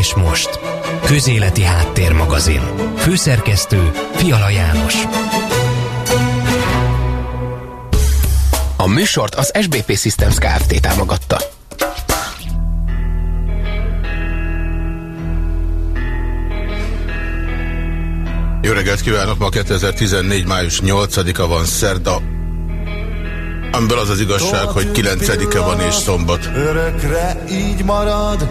És most, Közéleti Háttérmagazin. Főszerkesztő Fiala János. A műsort az SBP Systems Kft. támogatta. Jó reggelt kívánok! Ma 2014. május 8-a van szerda. Amiből az az igazság, hogy 9-e van és szombat. Örökre így marad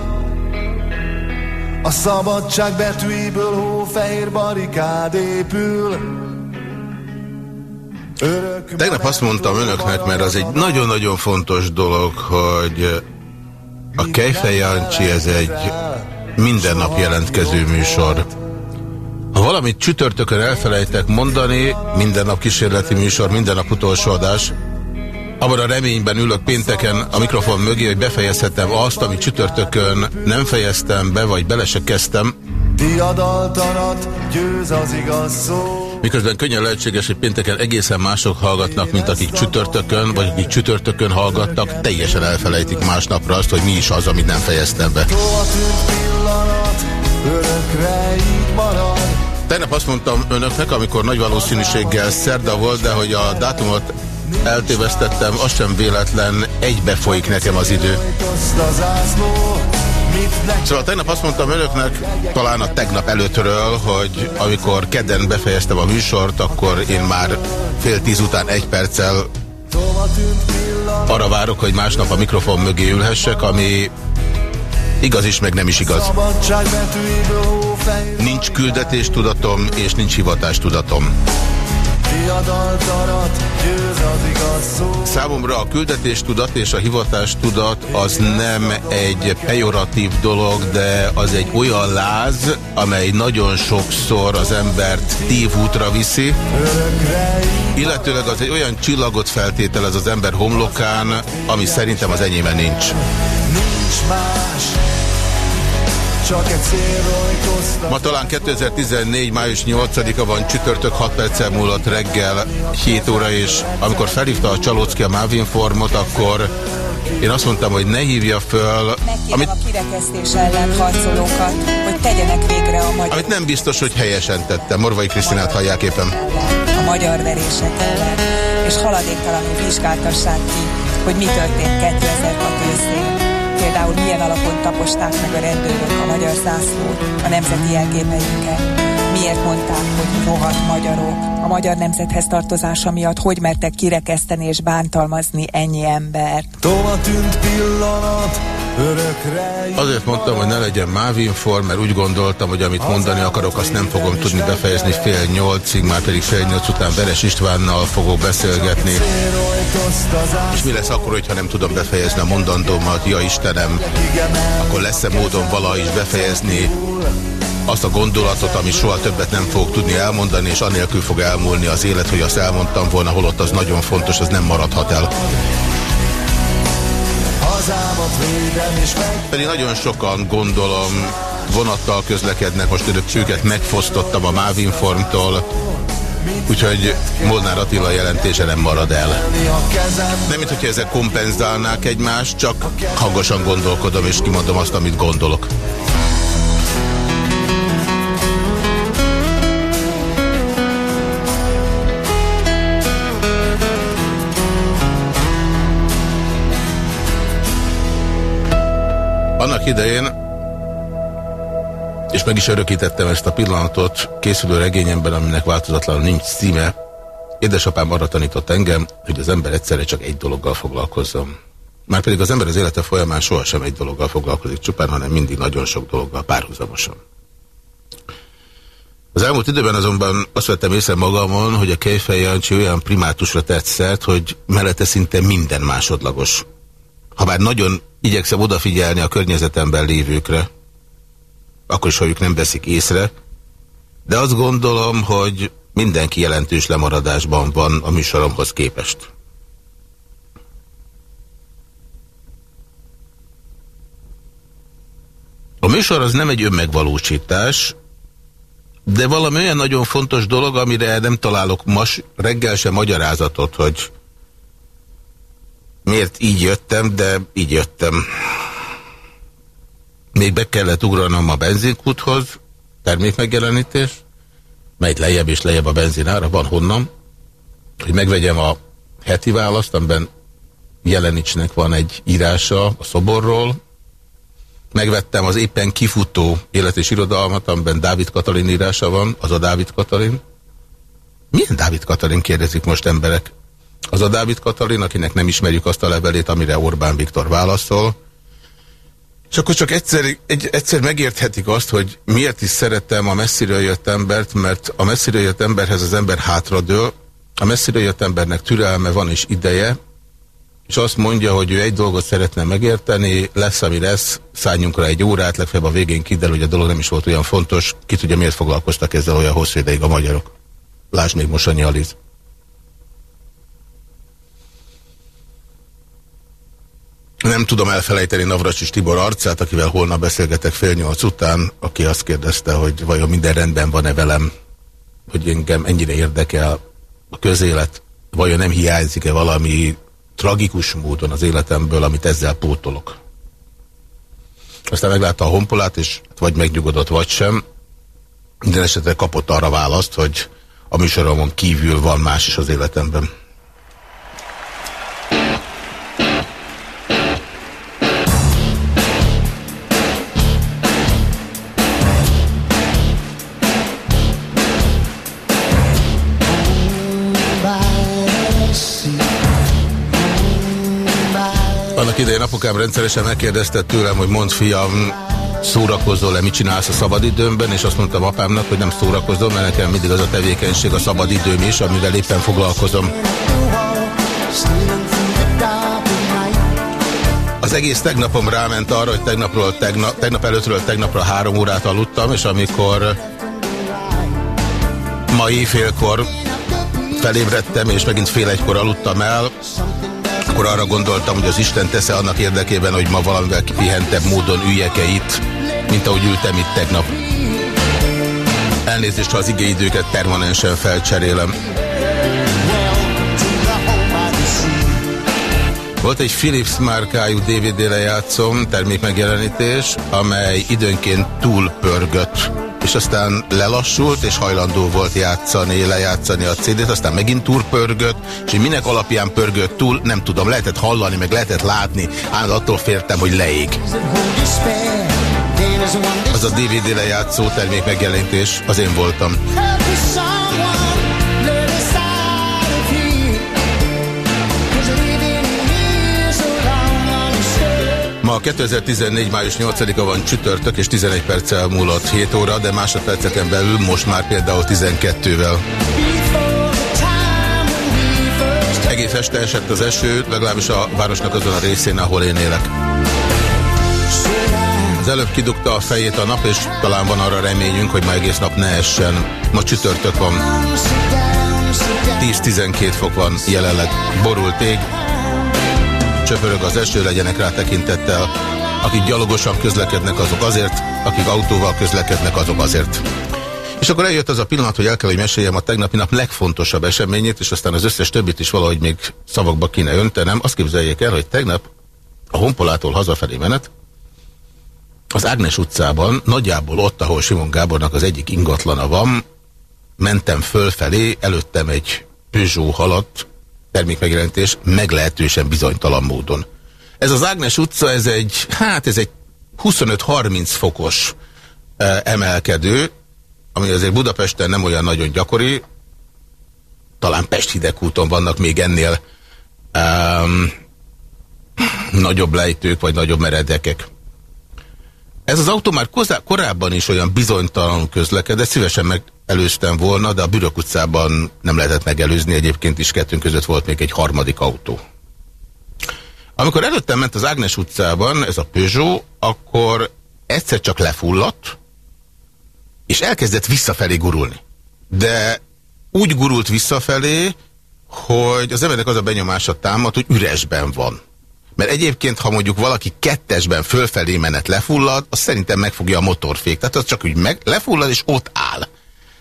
A szabadság betűiből hófehér barikád épül Örök Tegnap azt mondtam önöknek, mert az egy nagyon-nagyon fontos dolog, hogy a Kejfej Jancsi ez egy minden nap jelentkező műsor. Ha valamit csütörtökön elfelejtek mondani, minden nap kísérleti műsor, minden nap utolsó adás, abban a reményben ülök pénteken a mikrofon mögé, hogy befejezhetem azt, amit csütörtökön nem fejeztem be, vagy bele se kezdtem. Diadaltanat győz az igaz szó Miközben könnyen lehetséges, hogy pénteken egészen mások hallgatnak, mint akik csütörtökön, vagy akik csütörtökön hallgattak, teljesen elfelejtik másnapra azt, hogy mi is az, amit nem fejeztem be. Tegnap azt mondtam önöknek, amikor nagy valószínűséggel szerda volt, de hogy a dátumot eltévesztettem, az sem véletlen, egybe folyik nekem az idő. Szóval tegnap azt mondtam önöknek, talán a tegnap előttről, hogy amikor kedden befejeztem a műsort, akkor én már fél tíz után egy perccel arra várok, hogy másnap a mikrofon mögé ülhessek, ami igaz is, meg nem is igaz. Szabadság betűiből hófehér Nincs küldetéstudatom, és nincs hivatástudatom. Diadaltanat győz az igaz szó Számomra a küldetéstudat és a hivatástudat az nem egy pejoratív dolog, de az egy olyan láz, amely nagyon sokszor az embert tévútra viszi, illetőleg az egy olyan csillagot feltételez az ember homlokán, ami szerintem az enyémen nincs. nincs más Csak egy szélrojtoztat Ma talán 2014. május 8-a van, csütörtök 6 perccel múlott reggel 7 óra, és amikor felhívta a Csalócki a Mávinformot, akkor én azt mondtam, hogy ne hívja föl, Megkérem amit, a kirekesztés ellen harcolókat, hogy tegyenek végre a magyar amit nem biztos, hogy helyesen tette. Morvai Krisztinát hallják éppen. ellen, a magyar verések ellen, és haladéktalanul vizsgáltassák ki, hogy mi történt 2006 őszén. Például milyen alapon taposták meg a rendőrök a magyar zászlót, a nemzeti jelképeinket. Miért mondták, hogy rohadt magyarok? A magyar nemzethez tartozása miatt hogy mertek kirekeszteni és bántalmazni ennyi embert? Tova tűnt pillanat Azért mondtam, hogy ne legyen Mávinform, mert úgy gondoltam, hogy amit mondani akarok, azt nem fogom tudni befejezni fél nyolcig, már pedig fél nyolc után Veres Istvánnal fogok beszélgetni. És mi lesz akkor, hogyha nem tudom befejezni a mondandómat, ja Istenem, akkor lesz-e módon valaha is befejezni azt a gondolatot, ami soha többet nem fogok tudni elmondani, és anélkül fog elmúlni az élet, hogy azt elmondtam volna, holott az nagyon fontos, az nem maradhat el. Pedig nagyon sokan gondolom vonattal közlekednek, most ők, őket megfosztottam a Mávinformtól, úgyhogy Molnár Attila jelentése nem marad el. Nem, mint hogyha ezek kompenzálnák egymást, csak hangosan gondolkodom és kimondom azt, amit gondolok. Annak idején, és meg is örökítettem ezt a pillanatot készülő regényemben, aminek változatlanul nincs címe, Édesapám arra tanított engem, hogy az ember egyszerre csak egy dologgal foglalkozzon. Márpedig az ember az élete folyamán sohasem egy dologgal foglalkozik csupán, hanem mindig nagyon sok dologgal párhuzamosan. Az elmúlt időben azonban azt vettem észre magamon, hogy a Kejfej Jancsi olyan primátusra tett szert, hogy mellette szinte minden másodlagos. Habár nagyon igyekszem odafigyelni a környezetemben lévőkre, akkor is, ha ők nem veszik észre, de azt gondolom, hogy mindenki jelentős lemaradásban van a műsoromhoz képest. A műsor az nem egy önmegvalósítás, de valami olyan nagyon fontos dolog, amire nem találok most reggel sem magyarázatot, hogy miért így jöttem, de így jöttem. Még be kellett ugranom a benzinkúthoz, termékmegjelenítés, megy lejjebb és lejjebb a benzinára, van honnan, hogy megvegyem a heti választ, amiben Jelenicsnek van egy írása a szoborról, megvettem az éppen kifutó élet és irodalmat, amiben Dávid Katalin írása van, az a Dávid Katalin. Milyen Dávid Katalin kérdezik most emberek? Az a Dávid Katalin, akinek nem ismerjük azt a levelét, amire Orbán Viktor válaszol. És akkor csak egyszer, egy, egyszer megérthetik azt, hogy miért is szerettem a messziről jött embert, mert a messziről jött emberhez az ember hátradől, a messziről jött embernek türelme van és ideje, és azt mondja, hogy ő egy dolgot szeretne megérteni, lesz, ami lesz, szálljunk rá egy órát, legfeljebb a végén kiderül, hogy a dolog nem is volt olyan fontos, ki tudja, miért foglalkoztak ezzel olyan hosszú ideig a magyarok. Lásd még Mosanyi Aliz. Nem tudom elfelejteni Navracsis Tibor arcát, akivel holnap beszélgetek fél nyolc után, aki azt kérdezte, hogy vajon minden rendben van-e velem, hogy engem ennyire érdekel a közélet, vajon nem hiányzik-e valami tragikus módon az életemből, amit ezzel pótolok. Aztán meglátta a honpolát, és vagy megnyugodott, vagy sem. Minden esetre kapott arra választ, hogy a műsoromon kívül van más is az életemben. Apukám rendszeresen megkérdezte tőlem, hogy mond fiam, szórakozol-e, mit csinálsz a szabadidőmben, és azt mondtam apámnak, hogy nem szórakozom, mert nekem mindig az a tevékenység a szabadidőm is, amivel éppen foglalkozom. Az egész tegnapom ráment arra, hogy tegnapról, tegnap, tegnap előttről tegnapra három órát aludtam, és amikor ma éjfélkor felébredtem, és megint fél egykor aludtam el, akkor arra gondoltam, hogy az Isten tesze annak érdekében, hogy ma valamivel kipihentebb módon üljek-e itt, mint ahogy ültem itt tegnap. Elnézést, ha az igéidőket permanensen felcserélem. Volt egy Philips márkájú DVD lejátszom, termékmegjelenítés, amely időnként túlpörgött és aztán lelassult, és hajlandó volt játszani, lejátszani a CD-t, aztán megint túlpörgött, és hogy minek alapján pörgött túl, nem tudom, lehetett hallani, meg lehetett látni, ám attól féltem, hogy leég. Az a DVD lejátszó termék megjelenítés, az én voltam. Ma 2014. május 8-a van csütörtök, és 11 perccel múlott 7 óra, de másodperceken belül most már például 12-vel. Egész este esett az eső, legalábbis a városnak azon a részén, ahol én élek. Az előbb kidugta a fejét a nap, és talán van arra reményünk, hogy ma egész nap ne essen. Ma csütörtök van. 10-12 fok van jelenleg. Borult ég, csöpörög az eső, legyenek rá tekintettel. Akik gyalogosan közlekednek, azok azért, akik autóval közlekednek, azok azért. És akkor eljött az a pillanat, hogy el kell, hogy meséljem a tegnapi nap legfontosabb eseményét, és aztán az összes többit is valahogy még szavakba kéne öntenem. Azt képzeljék el, hogy tegnap a Honpolától hazafelé menet, az Ágnes utcában, nagyjából ott, ahol Simon Gábornak az egyik ingatlana van, mentem fölfelé, előttem egy Peugeot haladt, termékmegjelentés meglehetősen bizonytalan módon. Ez az Ágnes utca, ez egy, hát ez egy 25-30 fokos emelkedő, ami azért Budapesten nem olyan nagyon gyakori, talán Pest hidegúton vannak még ennél um, nagyobb lejtők, vagy nagyobb meredekek. Ez az autó már korábban is olyan bizonytalan közlekedett, szívesen megelőztem volna, de a Bürök utcában nem lehetett megelőzni, egyébként is kettőnk között volt még egy harmadik autó. Amikor előttem ment az Ágnes utcában ez a Peugeot, akkor egyszer csak lefulladt, és elkezdett visszafelé gurulni. De úgy gurult visszafelé, hogy az embernek az a benyomása támad, hogy üresben van. Mert egyébként, ha mondjuk valaki kettesben fölfelé menet lefullad, az szerintem megfogja a motorfék. Tehát az csak úgy meg, lefullad, és ott áll.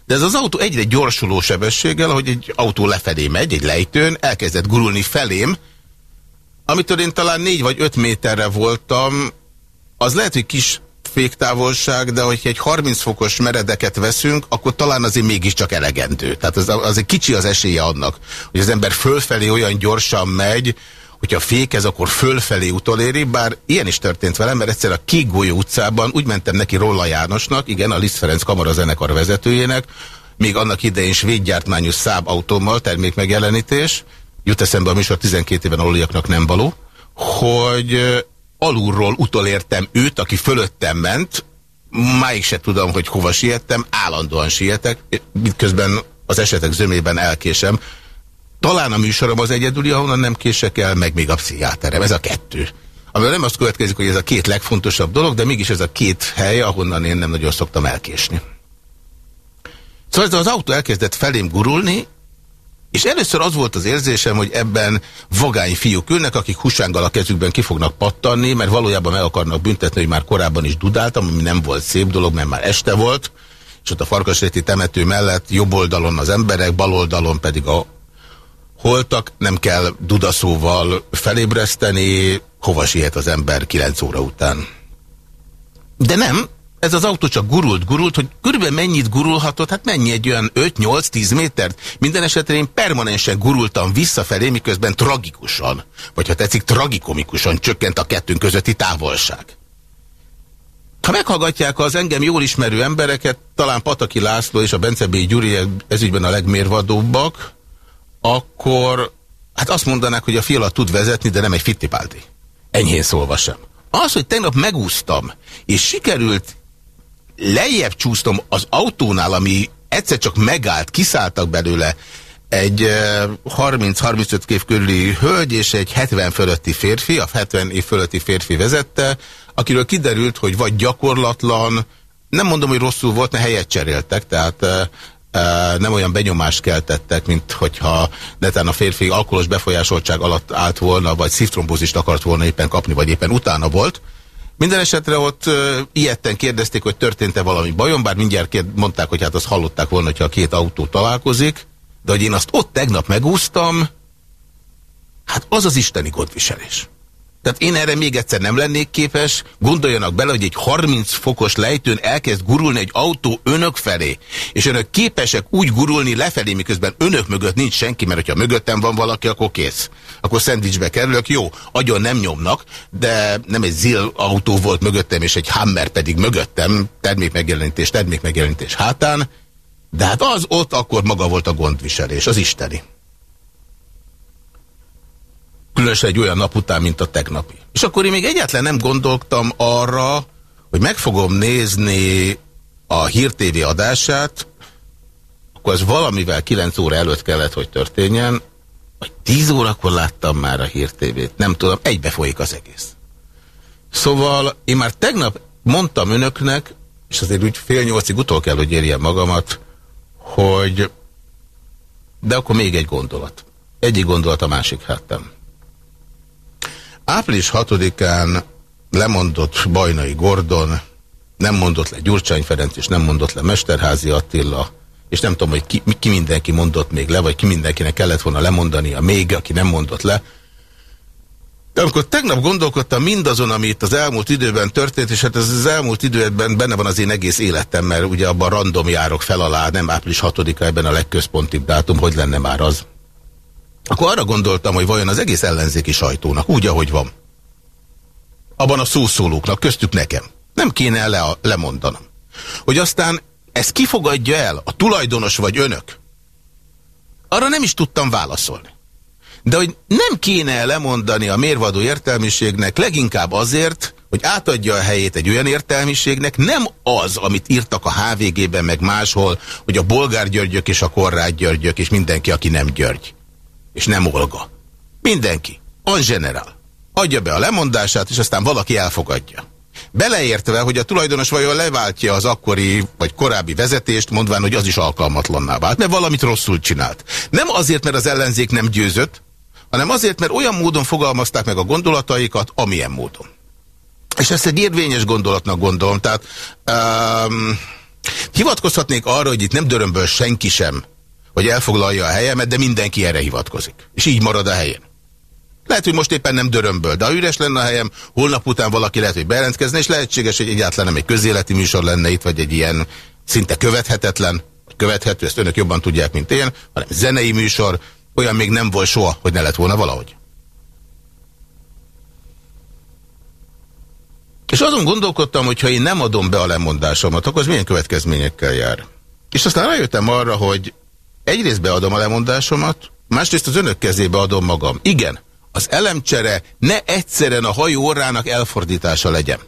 De ez az autó egyre gyorsuló sebességgel, hogy egy autó lefelé megy, egy lejtőn, elkezdett gurulni felém, amitől én talán négy vagy öt méterre voltam, az lehet, hogy kis féktávolság, de hogyha egy 30 fokos meredeket veszünk, akkor talán azért mégiscsak elegendő. Tehát az, azért kicsi az esélye annak, hogy az ember fölfelé olyan gyorsan megy, hogyha fékez, akkor fölfelé utoléri, bár ilyen is történt velem, mert egyszer a Kigólyó utcában úgy mentem neki Rolla Jánosnak, igen, a Liszt Ferenc kamara zenekar vezetőjének, még annak idején svédgyártmányú száb autómmal termékmegjelenítés, jut eszembe a műsor 12 éven aluliaknak nem való, hogy alulról utolértem őt, aki fölöttem ment, máig se tudom, hogy hova siettem, állandóan sietek, miközben az esetek zömében elkésem. Talán a műsorom az egyedüli, ahonnan nem kések el, meg még a pszichiáterem. Ez a kettő. Amivel nem azt következik, hogy ez a két legfontosabb dolog, de mégis ez a két hely, ahonnan én nem nagyon szoktam elkésni. Szóval ez az autó elkezdett felém gurulni, és először az volt az érzésem, hogy ebben vagány fiúk ülnek, akik husánggal a kezükben ki fognak pattanni, mert valójában meg akarnak büntetni, hogy már korábban is dudáltam, ami nem volt szép dolog, mert már este volt, és ott a Farkasréti temető mellett jobb oldalon az emberek, bal oldalon pedig a holtak, nem kell dudaszóval felébreszteni, hova siet az ember 9 óra után. De nem, ez az autó csak gurult, gurult, hogy körülbelül mennyit gurulhatott, hát mennyi egy olyan 5-8-10 métert. Minden esetre én permanensen gurultam visszafelé, miközben tragikusan, vagy ha tetszik, tragikomikusan csökkent a kettőnk közötti távolság. Ha meghallgatják az engem jól ismerő embereket, talán Pataki László és a Bence B. Gyuri ezügyben a legmérvadóbbak, akkor hát azt mondanák, hogy a fiala tud vezetni, de nem egy fittipáldi. Enyhén szólva sem. Az, hogy tegnap megúsztam, és sikerült lejjebb csúsztom az autónál, ami egyszer csak megállt, kiszálltak belőle egy 30-35 év körüli hölgy és egy 70 fölötti férfi, a 70 év fölötti férfi vezette, akiről kiderült, hogy vagy gyakorlatlan, nem mondom, hogy rosszul volt, mert helyet cseréltek, tehát nem olyan benyomást keltettek, mint hogyha netán a férfi alkoholos befolyásoltság alatt állt volna, vagy szívtrombózist akart volna éppen kapni, vagy éppen utána volt. Minden esetre ott ilyetten kérdezték, hogy történt-e valami bajom, bár mindjárt mondták, hogy hát azt hallották volna, hogyha a két autó találkozik, de hogy én azt ott tegnap megúsztam, hát az az isteni gondviselés. Tehát én erre még egyszer nem lennék képes, gondoljanak bele, hogy egy 30 fokos lejtőn elkezd gurulni egy autó önök felé, és önök képesek úgy gurulni lefelé, miközben önök mögött nincs senki, mert ha mögöttem van valaki, akkor kész. Akkor szendvicsbe kerülök, jó, agyon nem nyomnak, de nem egy zil autó volt mögöttem, és egy Hammer pedig mögöttem, termékmegjelenítés, termékmegjelenítés hátán, de hát az ott akkor maga volt a gondviselés, az isteni. Különösen egy olyan nap után, mint a tegnapi. És akkor én még egyáltalán nem gondoltam arra, hogy meg fogom nézni a Hír TV adását, akkor ez valamivel 9 óra előtt kellett, hogy történjen, vagy 10 órakor láttam már a Hír TV-t, nem tudom, egybe folyik az egész. Szóval én már tegnap mondtam önöknek, és azért úgy fél nyolcig utol kell, hogy érjem magamat, hogy de akkor még egy gondolat. Egyik gondolat a másik háttem. Április 6-án lemondott Bajnai Gordon, nem mondott le Gyurcsány Ferenc, és nem mondott le Mesterházi Attila, és nem tudom, hogy ki, ki mindenki mondott még le, vagy ki mindenkinek kellett volna lemondani a még, aki nem mondott le. De amikor tegnap gondolkodtam mindazon, ami itt az elmúlt időben történt, és hát ez az elmúlt időben benne van az én egész életem, mert ugye abban random járok fel alá, nem április 6-a ebben a legközpontibb dátum, hogy lenne már az. Akkor arra gondoltam, hogy vajon az egész ellenzéki sajtónak, úgy, ahogy van, abban a szószólóknak, köztük nekem, nem kéne le lemondanom. Hogy aztán ezt kifogadja el, a tulajdonos vagy önök, arra nem is tudtam válaszolni. De hogy nem kéne lemondani a mérvadó értelmiségnek leginkább azért, hogy átadja a helyét egy olyan értelmiségnek, nem az, amit írtak a HVG-ben, meg máshol, hogy a bolgár Györgyök és a korrád Györgyök és mindenki, aki nem György és nem Olga. Mindenki. On general. Adja be a lemondását, és aztán valaki elfogadja. Beleértve, hogy a tulajdonos vajon leváltja az akkori vagy korábbi vezetést, mondván, hogy az is alkalmatlanná vált, mert valamit rosszul csinált. Nem azért, mert az ellenzék nem győzött, hanem azért, mert olyan módon fogalmazták meg a gondolataikat, amilyen módon. És ezt egy érvényes gondolatnak gondolom. Tehát um, hivatkozhatnék arra, hogy itt nem dörömből senki sem hogy elfoglalja a helyemet, de mindenki erre hivatkozik. És így marad a helyen. Lehet, hogy most éppen nem dörömböl, de ha üres lenne a helyem, holnap után valaki lehet, hogy bejelentkezne, és lehetséges, hogy egyáltalán nem egy közéleti műsor lenne itt, vagy egy ilyen szinte követhetetlen, követhető, ezt önök jobban tudják, mint én, hanem zenei műsor, olyan még nem volt soha, hogy ne lett volna valahogy. És azon gondolkodtam, hogy ha én nem adom be a lemondásomat, akkor az milyen következményekkel jár. És aztán rájöttem arra, hogy egyrészt beadom a lemondásomat, másrészt az önök kezébe adom magam. Igen, az elemcsere ne egyszerűen a hajó orrának elfordítása legyen,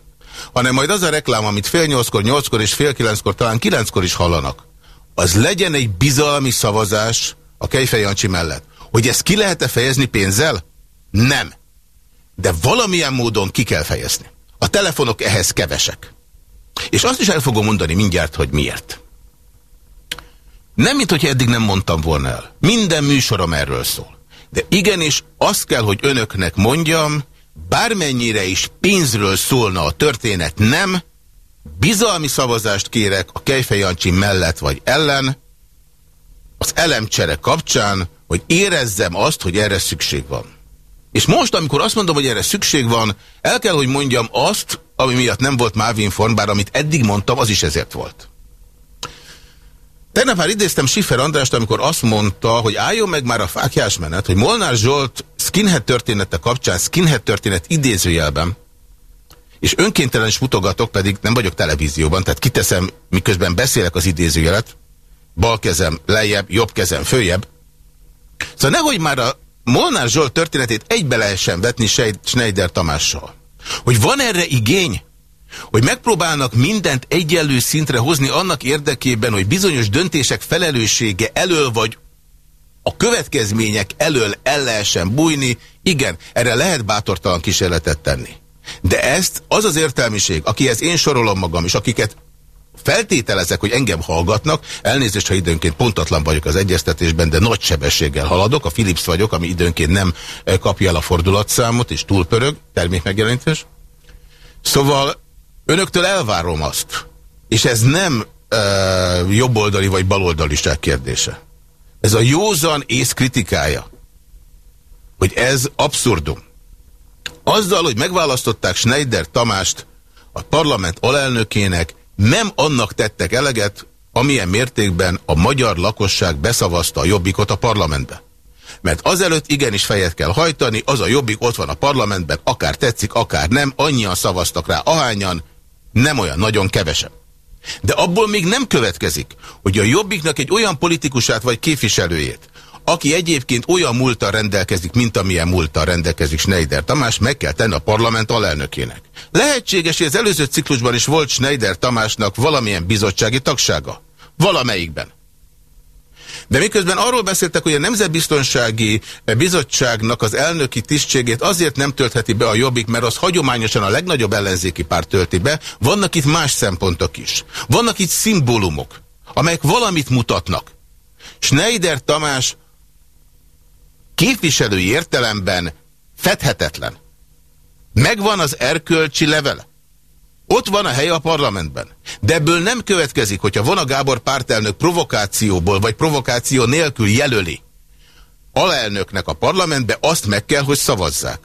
hanem majd az a reklám, amit fél nyolckor, nyolckor és fél kilenckor, talán kilenckor is hallanak, az legyen egy bizalmi szavazás a Kejfej Jancsi mellett. Hogy ezt ki lehet-e fejezni pénzzel? Nem. De valamilyen módon ki kell fejezni. A telefonok ehhez kevesek. És azt is el fogom mondani mindjárt, hogy miért. Nem, mint hogy eddig nem mondtam volna el. Minden műsorom erről szól. De igenis azt kell, hogy önöknek mondjam, bármennyire is pénzről szólna a történet, nem, bizalmi szavazást kérek a Kejfej Jancsi mellett vagy ellen, az elemcsere kapcsán, hogy érezzem azt, hogy erre szükség van. És most, amikor azt mondom, hogy erre szükség van, el kell, hogy mondjam azt, ami miatt nem volt Mávin form, bár amit eddig mondtam, az is ezért volt. Tegnap már idéztem Siffer Andrást, amikor azt mondta, hogy álljon meg már a fákjás menet, hogy Molnár Zsolt skinhead története kapcsán, skinhead történet idézőjelben, és önkéntelen is mutogatok, pedig nem vagyok televízióban, tehát kiteszem, miközben beszélek az idézőjelet, bal kezem lejjebb, jobb kezem följebb. Szóval nehogy már a Molnár Zsolt történetét egybe lehessen vetni Schneider Tamással. Hogy van erre igény? Hogy megpróbálnak mindent egyenlő szintre hozni annak érdekében, hogy bizonyos döntések felelőssége elől vagy a következmények elől el lehessen bújni, igen, erre lehet bátortalan kísérletet tenni. De ezt az az értelmiség, akihez én sorolom magam, és akiket feltételezek, hogy engem hallgatnak, elnézést, ha időnként pontatlan vagyok az egyeztetésben, de nagy sebességgel haladok, a Philips vagyok, ami időnként nem eh, kapja el a fordulatszámot, és túlpörög, termékmegjelenítés. Szóval önöktől elvárom azt, és ez nem e, jobboldali vagy baloldaliság kérdése. Ez a józan ész kritikája, hogy ez abszurdum. Azzal, hogy megválasztották Schneider Tamást a parlament alelnökének, nem annak tettek eleget, amilyen mértékben a magyar lakosság beszavazta a jobbikot a parlamentbe. Mert azelőtt igenis fejet kell hajtani, az a jobbik ott van a parlamentben, akár tetszik, akár nem, annyian szavaztak rá, ahányan, nem olyan nagyon kevesen. De abból még nem következik, hogy a jobbiknak egy olyan politikusát vagy képviselőjét, aki egyébként olyan múltal rendelkezik, mint amilyen múltal rendelkezik Schneider Tamás, meg kell tenni a parlament alelnökének. Lehetséges, hogy az előző ciklusban is volt Schneider Tamásnak valamilyen bizottsági tagsága. Valamelyikben. De miközben arról beszéltek, hogy a Nemzetbiztonsági Bizottságnak az elnöki tisztségét azért nem töltheti be a Jobbik, mert az hagyományosan a legnagyobb ellenzéki párt tölti be, vannak itt más szempontok is. Vannak itt szimbólumok, amelyek valamit mutatnak. Schneider Tamás képviselői értelemben fedhetetlen. Megvan az erkölcsi levele. Ott van a helye a parlamentben. De ebből nem következik, hogyha von a Gábor pártelnök provokációból vagy provokáció nélkül jelöli alelnöknek a parlamentbe, azt meg kell, hogy szavazzák.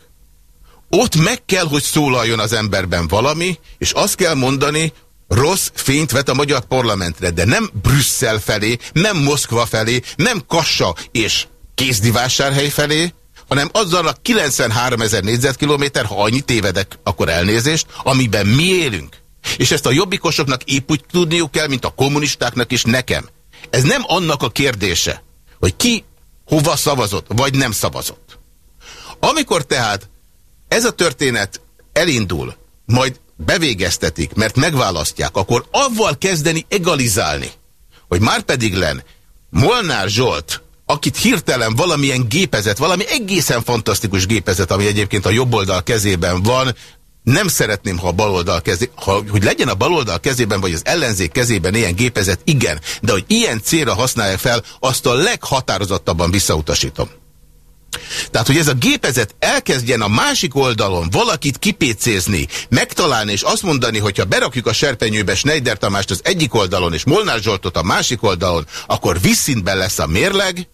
Ott meg kell, hogy szólaljon az emberben valami, és azt kell mondani, rossz fényt vet a magyar parlamentre, de nem Brüsszel felé, nem Moszkva felé, nem Kassa és Kézdivásárhely felé, hanem azzal a 93 ezer négyzetkilométer, ha annyit tévedek, akkor elnézést, amiben mi élünk. És ezt a jobbikosoknak épp úgy tudniuk kell, mint a kommunistáknak is nekem. Ez nem annak a kérdése, hogy ki hova szavazott, vagy nem szavazott. Amikor tehát ez a történet elindul, majd bevégeztetik, mert megválasztják, akkor avval kezdeni egalizálni, hogy már pedig len Molnár Zsolt akit hirtelen valamilyen gépezet, valami egészen fantasztikus gépezet, ami egyébként a jobb oldal kezében van, nem szeretném, ha a baloldal kezé, ha, hogy legyen a baloldal kezében, vagy az ellenzék kezében ilyen gépezet, igen, de hogy ilyen célra használják fel, azt a leghatározottabban visszautasítom. Tehát, hogy ez a gépezet elkezdjen a másik oldalon valakit kipécézni, megtalálni és azt mondani, hogyha berakjuk a serpenyőbe Schneider Tamást az egyik oldalon és Molnár Zsoltot a másik oldalon, akkor visszintben lesz a mérleg,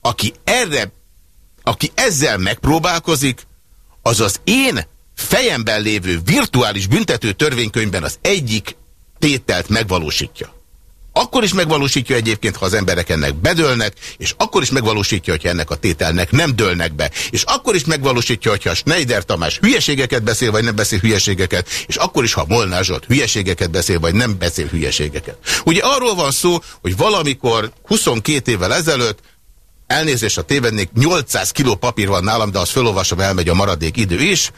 aki erre, aki ezzel megpróbálkozik, az az én fejemben lévő virtuális büntető törvénykönyvben az egyik tételt megvalósítja. Akkor is megvalósítja egyébként, ha az emberek ennek bedőlnek, és akkor is megvalósítja, hogyha ennek a tételnek nem dőlnek be. És akkor is megvalósítja, hogyha Schneider Tamás hülyeségeket beszél, vagy nem beszél hülyeségeket, és akkor is, ha Molnár Zsolt hülyeségeket beszél, vagy nem beszél hülyeségeket. Ugye arról van szó, hogy valamikor 22 évvel ezelőtt elnézés a tévednék, 800 kiló papír van nálam, de az felolvasom, elmegy a maradék idő is,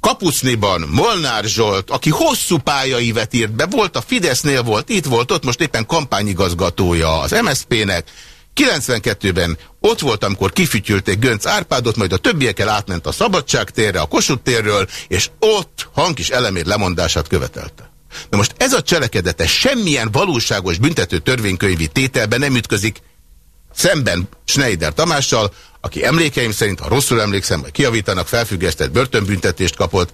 Kapucniban Molnár Zsolt, aki hosszú pályaivet írt be, volt a Fidesznél, volt itt, volt ott, most éppen kampányigazgatója az MSZP-nek. 92-ben ott volt, amikor kifütyülték Gönc Árpádot, majd a többiekkel átment a Szabadságtérre, a Kossuth térről, és ott hangkis elemér lemondását követelte. Na most ez a cselekedete semmilyen valóságos büntető törvénykönyvi tételben nem ütközik szemben Schneider Tamással, aki emlékeim szerint, ha rosszul emlékszem, vagy kiavítanak, felfüggesztett börtönbüntetést kapott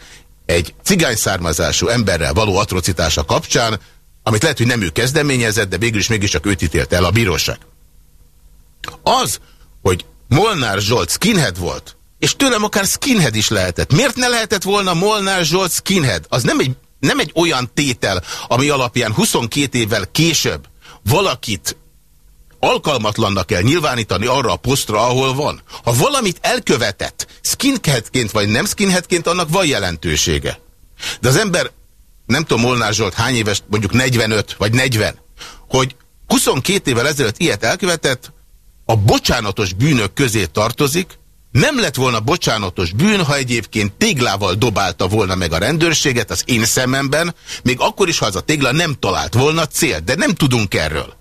egy cigány származású emberrel való atrocitása kapcsán, amit lehet, hogy nem ő kezdeményezett, de végül is mégiscsak őt ítélte el a bíróság. Az, hogy Molnár Zsolt skinhead volt, és tőlem akár skinhead is lehetett. Miért ne lehetett volna Molnár Zsolt skinhead? Az nem egy, nem egy olyan tétel, ami alapján 22 évvel később valakit alkalmatlannak kell nyilvánítani arra a posztra, ahol van. Ha valamit elkövetett, skinheadként vagy nem skinheadként, annak van jelentősége. De az ember, nem tudom Molnár Zsolt hány éves, mondjuk 45 vagy 40, hogy 22 évvel ezelőtt ilyet elkövetett, a bocsánatos bűnök közé tartozik, nem lett volna bocsánatos bűn, ha egyébként téglával dobálta volna meg a rendőrséget az én szememben, még akkor is, ha az a tégla nem talált volna cél, de nem tudunk erről.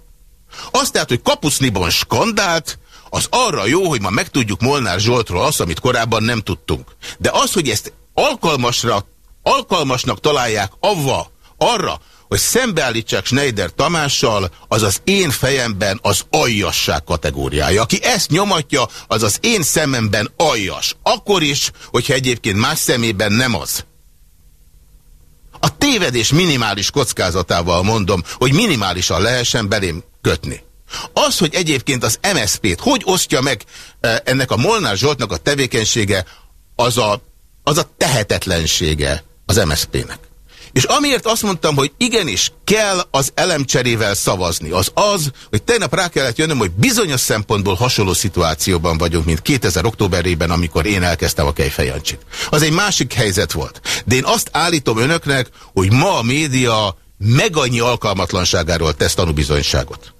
Azt tehát, hogy kapucniban skandált, az arra jó, hogy ma megtudjuk Molnár Zsoltról azt, amit korábban nem tudtunk. De az, hogy ezt alkalmasra, alkalmasnak találják avva, arra, hogy szembeállítsák Schneider Tamással, az az én fejemben az aljasság kategóriája. Aki ezt nyomatja, az az én szememben aljas. Akkor is, hogyha egyébként más szemében nem az. A tévedés minimális kockázatával mondom, hogy minimálisan lehessen belém kötni. Az, hogy egyébként az MSZP-t hogy osztja meg e, ennek a Molnár Zsoltnak a tevékenysége, az a, az a tehetetlensége az MSZP-nek. És amiért azt mondtam, hogy igenis kell az elemcserével szavazni, az az, hogy tegnap rá kellett jönnöm, hogy bizonyos szempontból hasonló szituációban vagyunk, mint 2000 októberében, amikor én elkezdtem a Kejfejancsit. Az egy másik helyzet volt. De én azt állítom önöknek, hogy ma a média meg annyi alkalmatlanságáról tesz tanúbizonyságot.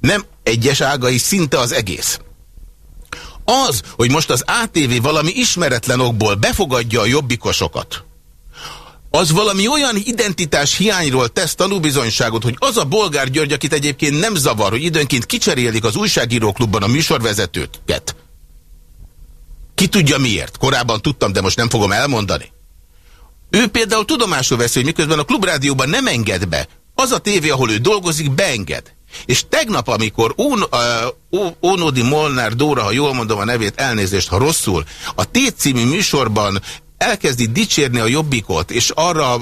Nem egyes ágai, szinte az egész. Az, hogy most az ATV valami ismeretlen okból befogadja a jobbikosokat, az valami olyan identitás hiányról tesz tanúbizonyságot, hogy az a Bolgár György, akit egyébként nem zavar, hogy időnként kicserélik az újságíróklubban a műsorvezetőket. Ki tudja miért? Korábban tudtam, de most nem fogom elmondani. Ő például tudomásul veszi, hogy miközben a klubrádióban nem enged be, az a tévé, ahol ő dolgozik, beenged. És tegnap, amikor Ónodi Molnár Dóra, ha jól mondom a nevét, elnézést, ha rosszul, a Tét című műsorban elkezdi dicsérni a jobbikot, és arra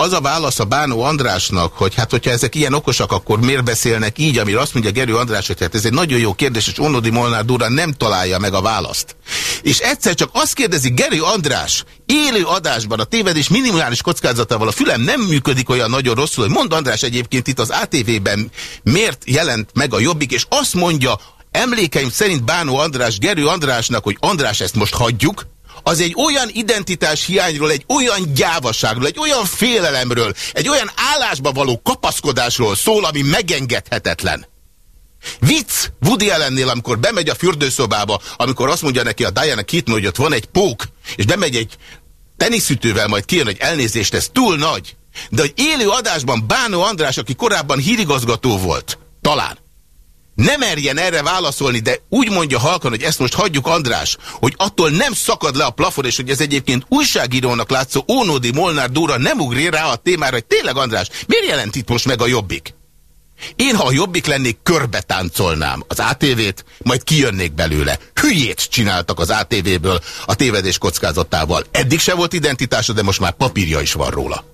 az a válasz a Bánó Andrásnak, hogy hát hogyha ezek ilyen okosak, akkor miért beszélnek így, amire azt mondja Gerő András, hogy hát ez egy nagyon jó kérdés, és Onodi Molnár Dúra nem találja meg a választ. És egyszer csak azt kérdezi Gerő András, élő adásban a tévedés minimális kockázatával a fülem nem működik olyan nagyon rosszul, hogy mond András egyébként itt az ATV-ben miért jelent meg a jobbik, és azt mondja, emlékeim szerint Bánó András Gerő Andrásnak, hogy András ezt most hagyjuk, az egy olyan identitás hiányról, egy olyan gyávaságról, egy olyan félelemről, egy olyan állásba való kapaszkodásról szól, ami megengedhetetlen. Vicc Woody Allennél, amikor bemegy a fürdőszobába, amikor azt mondja neki a Diana Keaton, hogy ott van egy pók, és bemegy egy teniszütővel, majd kijön, hogy elnézést, ez túl nagy. De hogy élő adásban Bánó András, aki korábban hírigazgató volt, talán, ne merjen erre válaszolni, de úgy mondja halkan, hogy ezt most hagyjuk András, hogy attól nem szakad le a plafon, és hogy ez egyébként újságírónak látszó Ónódi Molnár Dóra nem ugri rá a témára, hogy tényleg András, miért jelent itt most meg a jobbik? Én, ha a jobbik lennék, körbe táncolnám az ATV-t, majd kijönnék belőle. Hülyét csináltak az ATV-ből a tévedés kockázatával. Eddig se volt identitása, de most már papírja is van róla.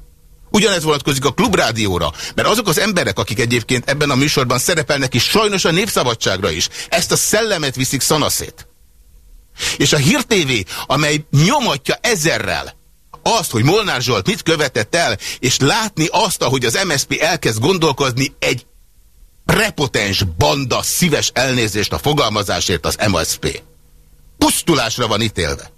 Ugyanez vonatkozik a klubrádióra, mert azok az emberek, akik egyébként ebben a műsorban szerepelnek is, sajnos a népszabadságra is, ezt a szellemet viszik szanaszét. És a Hír TV, amely nyomatja ezerrel azt, hogy Molnár Zsolt mit követett el, és látni azt, ahogy az MSP elkezd gondolkozni egy prepotens banda szíves elnézést a fogalmazásért az MSP. Pusztulásra van ítélve.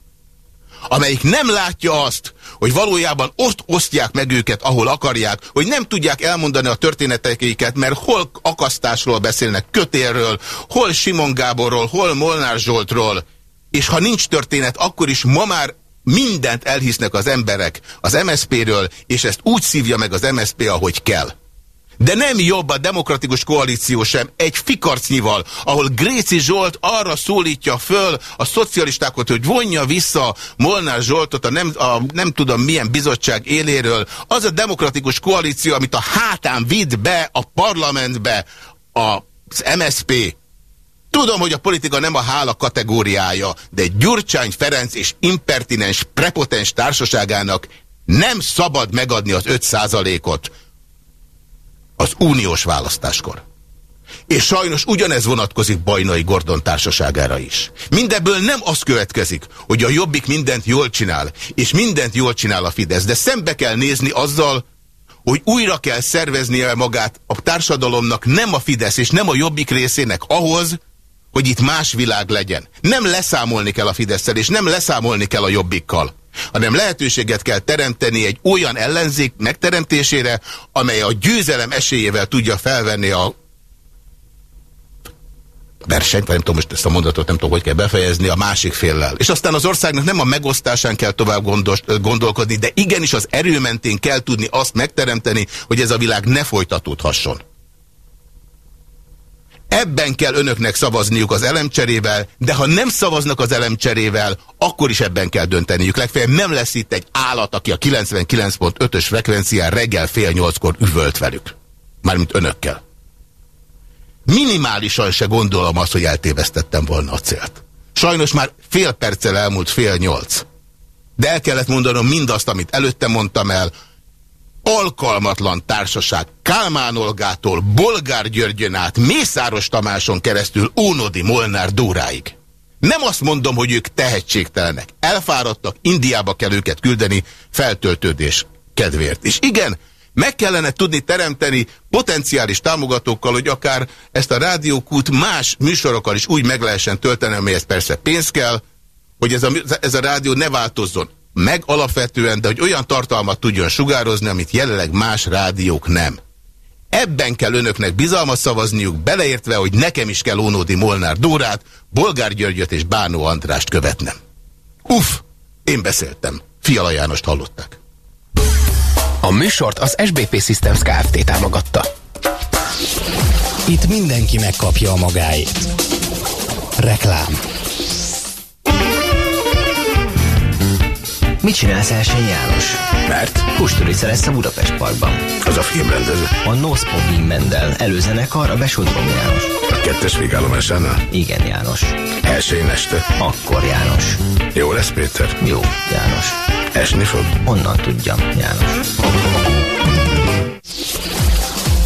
Amelyik nem látja azt, hogy valójában ott osztják meg őket, ahol akarják, hogy nem tudják elmondani a történeteiket, mert hol akasztásról beszélnek, kötélről, hol Simon Gáborról, hol Molnár Zsoltról, és ha nincs történet, akkor is ma már mindent elhisznek az emberek az MSZP-ről, és ezt úgy szívja meg az MSZP, ahogy kell. De nem jobb a demokratikus koalíció sem egy fikarcnyival, ahol Gréci Zsolt arra szólítja föl a szocialistákat, hogy vonja vissza Molnár Zsoltot a nem, a nem tudom milyen bizottság éléről. Az a demokratikus koalíció, amit a hátán vidd be a parlamentbe az MSP. Tudom, hogy a politika nem a hála kategóriája, de Gyurcsány Ferenc és impertinens, prepotens társaságának nem szabad megadni az 5 ot az uniós választáskor. És sajnos ugyanez vonatkozik Bajnai Gordon társaságára is. Mindebből nem az következik, hogy a Jobbik mindent jól csinál, és mindent jól csinál a Fidesz, de szembe kell nézni azzal, hogy újra kell szerveznie magát a társadalomnak nem a Fidesz és nem a Jobbik részének ahhoz, hogy itt más világ legyen. Nem leszámolni kell a fidesz és nem leszámolni kell a Jobbikkal hanem lehetőséget kell teremteni egy olyan ellenzék megteremtésére, amely a győzelem esélyével tudja felvenni a versenyt, vagy nem tudom most ezt a mondatot nem tudom, hogy kell befejezni, a másik féllel. És aztán az országnak nem a megosztásán kell tovább gondos, gondolkodni, de igenis az erő mentén kell tudni azt megteremteni, hogy ez a világ ne folytatódhasson. Ebben kell önöknek szavazniuk az elemcserével, de ha nem szavaznak az elemcserével, akkor is ebben kell dönteniük. Legfeljebb nem lesz itt egy állat, aki a 99.5-ös frekvencián reggel fél nyolckor üvölt velük. Mármint önökkel. Minimálisan se gondolom azt, hogy eltévesztettem volna a célt. Sajnos már fél perccel elmúlt fél nyolc. De el kellett mondanom mindazt, amit előtte mondtam el, alkalmatlan társaság Kálmán Olgától, Bolgár Györgyön át, Mészáros Tamáson keresztül Ónodi Molnár Dóráig. Nem azt mondom, hogy ők tehetségtelenek. Elfáradtak, Indiába kell őket küldeni feltöltődés kedvéért. És igen, meg kellene tudni teremteni potenciális támogatókkal, hogy akár ezt a rádiókút más műsorokkal is úgy meg lehessen tölteni, amelyhez persze pénz kell, hogy ez a, ez a rádió ne változzon meg alapvetően, de hogy olyan tartalmat tudjon sugározni, amit jelenleg más rádiók nem. Ebben kell önöknek bizalmat szavazniuk, beleértve, hogy nekem is kell Ónódi Molnár Dórát, Bolgár Györgyöt és Bánó Andrást követnem. Uff, én beszéltem. Fiala Jánost hallották. A műsort az SBP Systems Kft. támogatta. Itt mindenki megkapja a magáét. Reklám Mit csinálsz elsőn János? Mert? Kusturica lesz a Budapest Parkban. Az a filmrendező. A Nospo Mendel előzenekar a Besodrom János. A kettes végállomásánál? Igen, János. Elsőn este. Akkor János. Jó lesz, Péter? Jó, János. Esni fog? Onnan tudjam, János.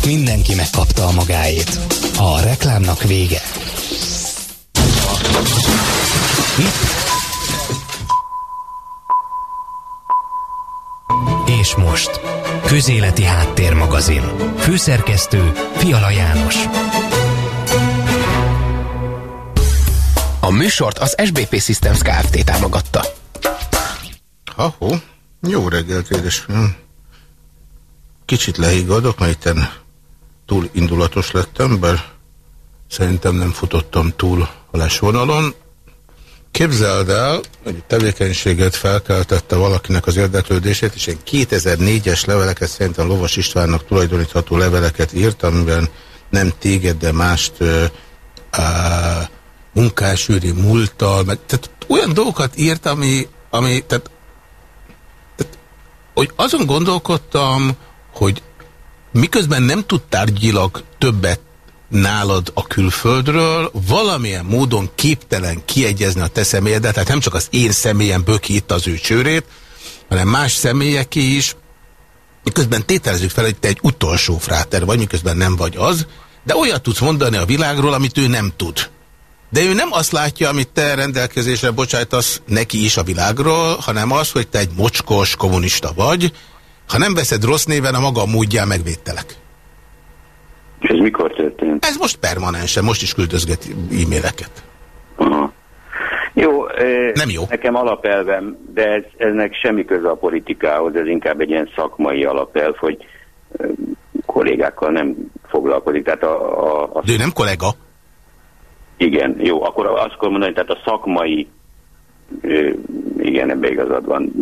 Mindenki megkapta a magáét. A reklámnak vége. És most. Közéleti Háttérmagazin. Főszerkesztő Fiala János. A műsort az SBP Systems Kft. támogatta. Ahó, jó reggelt, édesem. Kicsit lehiggadok, mert itten túl indulatos lettem, bár szerintem nem futottam túl a lesvonalon. Képzeld el, hogy tevékenységet felkeltette valakinek az érdeklődését, és egy 2004-es leveleket szerintem Lovas Istvánnak tulajdonítható leveleket írt, amiben nem téged, de mást ö, ö, munkásűri múlttal, meg, tehát olyan dolgokat írt, ami, ami tehát, tehát, hogy azon gondolkodtam, hogy miközben nem tud tárgyilag többet nálad a külföldről, valamilyen módon képtelen kiegyezni a te személyedet, tehát nem csak az én személyem böki itt az ő csőrét, hanem más személyeké is, miközben tételezzük fel, hogy te egy utolsó fráter vagy, miközben nem vagy az, de olyat tudsz mondani a világról, amit ő nem tud. De ő nem azt látja, amit te rendelkezésre bocsájtasz neki is a világról, hanem az, hogy te egy mocskos kommunista vagy, ha nem veszed rossz néven, a maga módján megvédtelek. És ez mikor történt? Ez most permanensen, most is küldözget e-maileket. Aha. Jó, Nem jó. nekem alapelvem, de ez, eznek semmi köze a politikához, ez inkább egy ilyen szakmai alapelv, hogy kollégákkal nem foglalkozik. Tehát a, a, a, De ő nem kollega. igen, jó, akkor azt kell mondani, tehát a szakmai, igen, ebbe igazad van,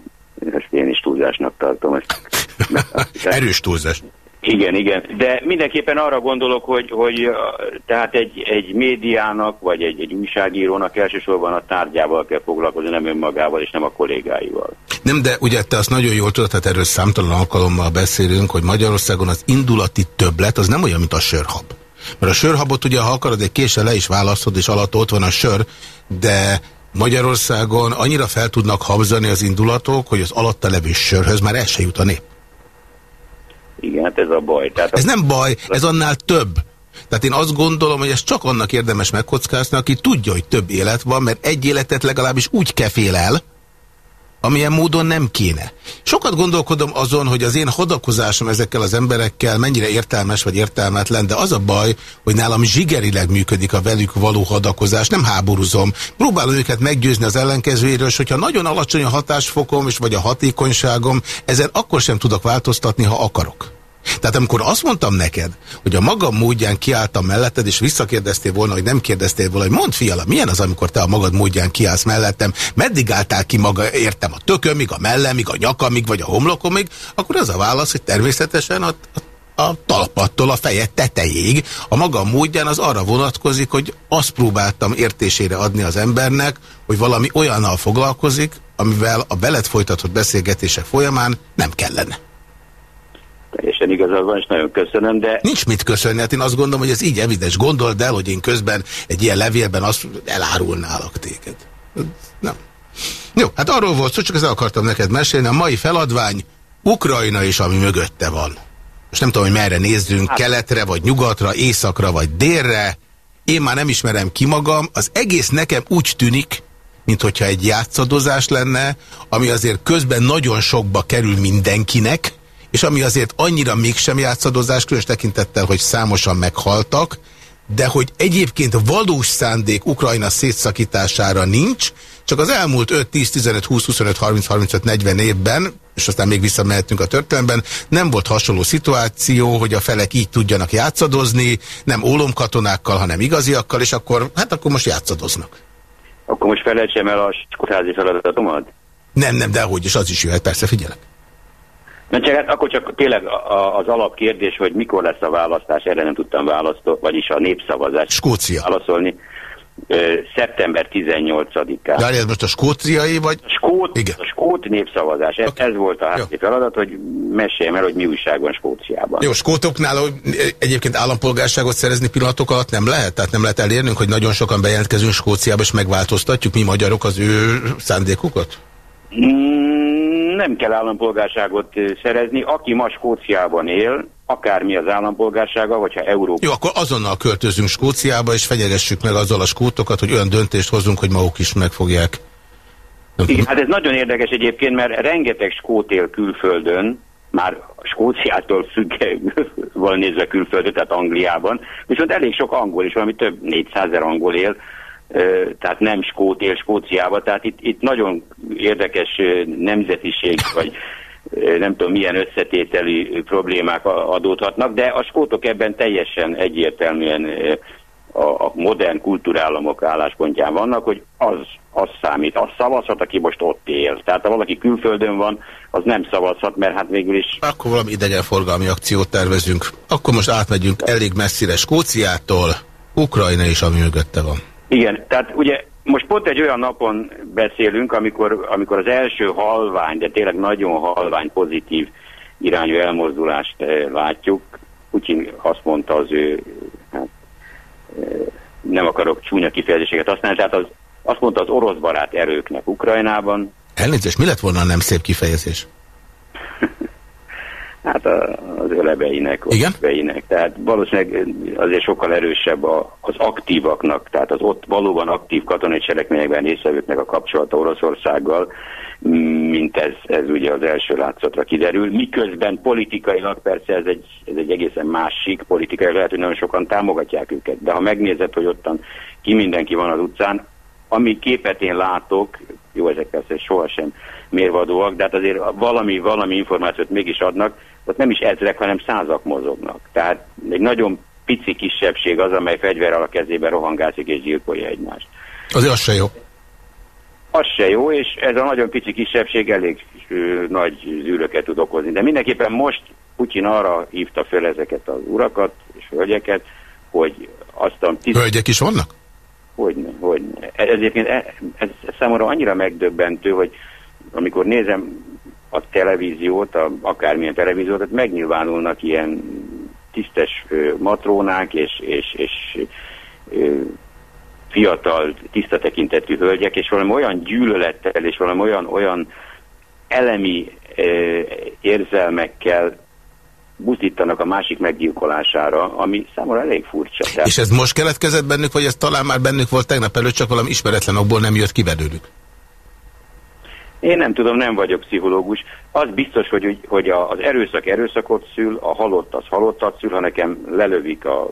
ezt én is túlzásnak tartom. Ezt. Erős túlzás. Igen, igen, de mindenképpen arra gondolok, hogy, hogy tehát egy, egy médiának, vagy egy, egy újságírónak elsősorban a tárgyával kell foglalkozni, nem önmagával és nem a kollégáival. Nem, de ugye te azt nagyon jól tudod, tehát erről számtalan alkalommal beszélünk, hogy Magyarországon az indulati többlet az nem olyan, mint a sörhab. Mert a sörhabot ugye, ha akarod, egy késsel le is választod, és alatt ott van a sör, de Magyarországon annyira fel tudnak habzani az indulatok, hogy az alatta levő sörhöz már el se jut a nép. Igen, hát ez a baj. Tehát Ez nem baj, ez annál több. Tehát én azt gondolom, hogy ez csak annak érdemes megkockázni, aki tudja, hogy több élet van, mert egy életet legalábbis úgy kefél el, amilyen módon nem kéne. Sokat gondolkodom azon, hogy az én hadakozásom ezekkel az emberekkel mennyire értelmes vagy értelmetlen, de az a baj, hogy nálam zsigerileg működik a velük való hadakozás, nem háborúzom. Próbálom őket meggyőzni az ellenkezőjéről, és hogyha nagyon alacsony a hatásfokom és vagy a hatékonyságom, ezen akkor sem tudok változtatni, ha akarok. Tehát amikor azt mondtam neked, hogy a magam módján kiálltam melletted, és visszakérdeztél volna, hogy nem kérdeztél volna, hogy mondd fiala, milyen az, amikor te a magad módján kiállsz mellettem, meddig álltál ki maga, értem, a tökömig, a mellemig, a nyakamig, vagy a homlokomig, akkor az a válasz, hogy természetesen a, a, a talpattól a feje tetejéig, a maga módján az arra vonatkozik, hogy azt próbáltam értésére adni az embernek, hogy valami olyannal foglalkozik, amivel a veled folytatott beszélgetések folyamán nem kellene. Teljesen igazad van, és nagyon köszönöm, de Nincs mit köszönni, hát én azt gondolom, hogy ez így evidens. Gondold el, hogy én közben egy ilyen levélben azt elárulnálak téged. Nem. Jó, hát arról volt szó, csak ezt akartam neked mesélni. A mai feladvány Ukrajna is, ami mögötte van. Most nem tudom, hogy merre nézzünk, keletre, vagy nyugatra, északra, vagy délre. Én már nem ismerem ki magam. Az egész nekem úgy tűnik, mint hogyha egy játszadozás lenne, ami azért közben nagyon sokba kerül mindenkinek, és ami azért annyira mégsem játszadozás, különös tekintettel, hogy számosan meghaltak, de hogy egyébként valós szándék Ukrajna szétszakítására nincs, csak az elmúlt 5, 10, 15, 20, 25, 30, 35, 40 évben, és aztán még visszamehetünk a történelemben, nem volt hasonló szituáció, hogy a felek így tudjanak játszadozni, nem ólomkatonákkal, hanem igaziakkal, és akkor, hát akkor most játszadoznak. akkor most felejtsem el a kórházi feladatomat? Nem, nem, de hogy is, az is jöhet, persze, figyelek. Na csak, hát akkor csak tényleg a- a- az alapkérdés, hogy mikor lesz a választás, erre nem tudtam választani, vagyis a népszavazás Skócia. válaszolni. Szeptember 18-án. De ez most a skóciai, vagy? Skót, Igen. a skót népszavazás. Ez, Oké. ez volt a házi feladat, hogy meséljem el, hogy mi újság van Skóciában. Jó, skótoknál hogy egyébként állampolgárságot szerezni pillanatok alatt nem lehet? Tehát nem lehet elérnünk, hogy nagyon sokan bejelentkezünk Skóciába, és megváltoztatjuk mi magyarok az ő szándékukat? Mm, nem kell állampolgárságot szerezni. Aki ma Skóciában él, akármi az állampolgársága, vagy ha Európa Jó, akkor azonnal költözünk Skóciába, és fenyegessük meg azzal a skótokat, hogy olyan döntést hozunk, hogy maguk is megfogják. Igen, hát ez nagyon érdekes egyébként, mert rengeteg skót él külföldön, már Skóciától függ van nézve külföldön, tehát Angliában, viszont elég sok angol is, valami több 400 ezer angol él, tehát nem skót él Skóciába, tehát itt, itt nagyon érdekes nemzetiség, vagy nem tudom milyen összetételi problémák adódhatnak, de a skótok ebben teljesen egyértelműen a, a modern kultúrállamok álláspontján vannak, hogy az, az számít, az szavazhat, aki most ott él. Tehát ha valaki külföldön van, az nem szavazhat, mert hát végül is Akkor valami idegenforgalmi akciót tervezünk. Akkor most átmegyünk elég messzire Skóciától, Ukrajna is, ami mögötte van. Igen, tehát ugye most pont egy olyan napon beszélünk, amikor, amikor az első halvány, de tényleg nagyon halvány, pozitív irányú elmozdulást eh, látjuk. Putyin azt mondta az ő, hát, eh, nem akarok csúnya kifejezéseket használni, tehát az, azt mondta az orosz barát erőknek Ukrajnában, Elnézést, mi lett volna a nem szép kifejezés? Hát az ölebeinek, ölebeinek. Tehát valószínűleg azért sokkal erősebb a, az aktívaknak, tehát az ott valóban aktív katonai cselekményekben részvevőknek a kapcsolata Oroszországgal, mint ez, ez ugye az első látszatra kiderül. Miközben politikailag persze ez egy, ez egy egészen másik politikai, lehet, hogy nagyon sokan támogatják őket, de ha megnézed, hogy ottan ki mindenki van az utcán, ami képet én látok, jó, ezek persze sohasem mérvadóak, de hát azért valami, valami információt mégis adnak, ott nem is ezrek, hanem százak mozognak. Tehát egy nagyon pici kisebbség az, amely fegyverrel a kezébe rohangászik és gyilkolja egymást. Azért az se jó. Az se jó, és ez a nagyon pici kisebbség elég ö, nagy zűröket tud okozni. De mindenképpen most Putyin arra hívta föl ezeket az urakat és hölgyeket, hogy azt a... Tiz... Hölgyek is vannak? Hogyne, hogyne. Ez, egyébként ez, ez számomra annyira megdöbbentő, hogy amikor nézem a televíziót, a, akármilyen televíziót, ott megnyilvánulnak ilyen tisztes ö, matrónák és, és, és ö, fiatal, tiszta tekintetű hölgyek, és valami olyan gyűlölettel, és valami olyan, olyan elemi ö, érzelmekkel buzdítanak a másik meggyilkolására, ami számomra elég furcsa. Tehát... És ez most keletkezett bennük, vagy ez talán már bennük volt tegnap előtt, csak valami ismeretlen okból nem jött ki belőlük? Én nem tudom, nem vagyok pszichológus. Az biztos, hogy, hogy az erőszak erőszakot szül, a halott az halottat szül, ha nekem lelövik a...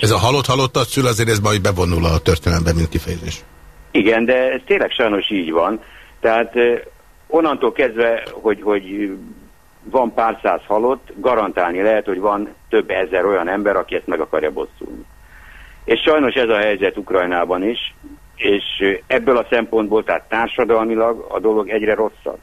Ez a halott halottat szül, azért ez majd bevonul a történelembe, mint kifejezés. Igen, de ez tényleg sajnos így van. Tehát eh, onnantól kezdve, hogy, hogy van pár száz halott, garantálni lehet, hogy van több ezer olyan ember, aki ezt meg akarja bosszulni. És sajnos ez a helyzet Ukrajnában is, és ebből a szempontból, tehát társadalmilag a dolog egyre rosszabb.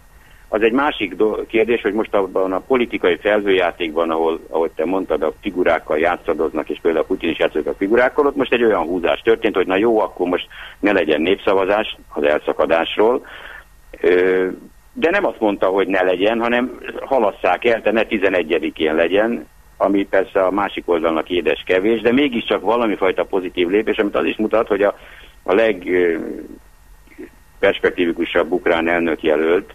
Az egy másik kérdés, hogy most abban a politikai felhőjátékban, ahol, ahogy te mondtad, a figurákkal játszadoznak, és például Putin is játszik a figurákkal, ott most egy olyan húzás történt, hogy na jó, akkor most ne legyen népszavazás az elszakadásról, de nem azt mondta, hogy ne legyen, hanem halasszák el, de ne 11-én legyen, ami persze a másik oldalnak édes kevés, de mégiscsak valami fajta pozitív lépés, amit az is mutat, hogy a, a legperspektívikusabb ukrán elnök jelölt,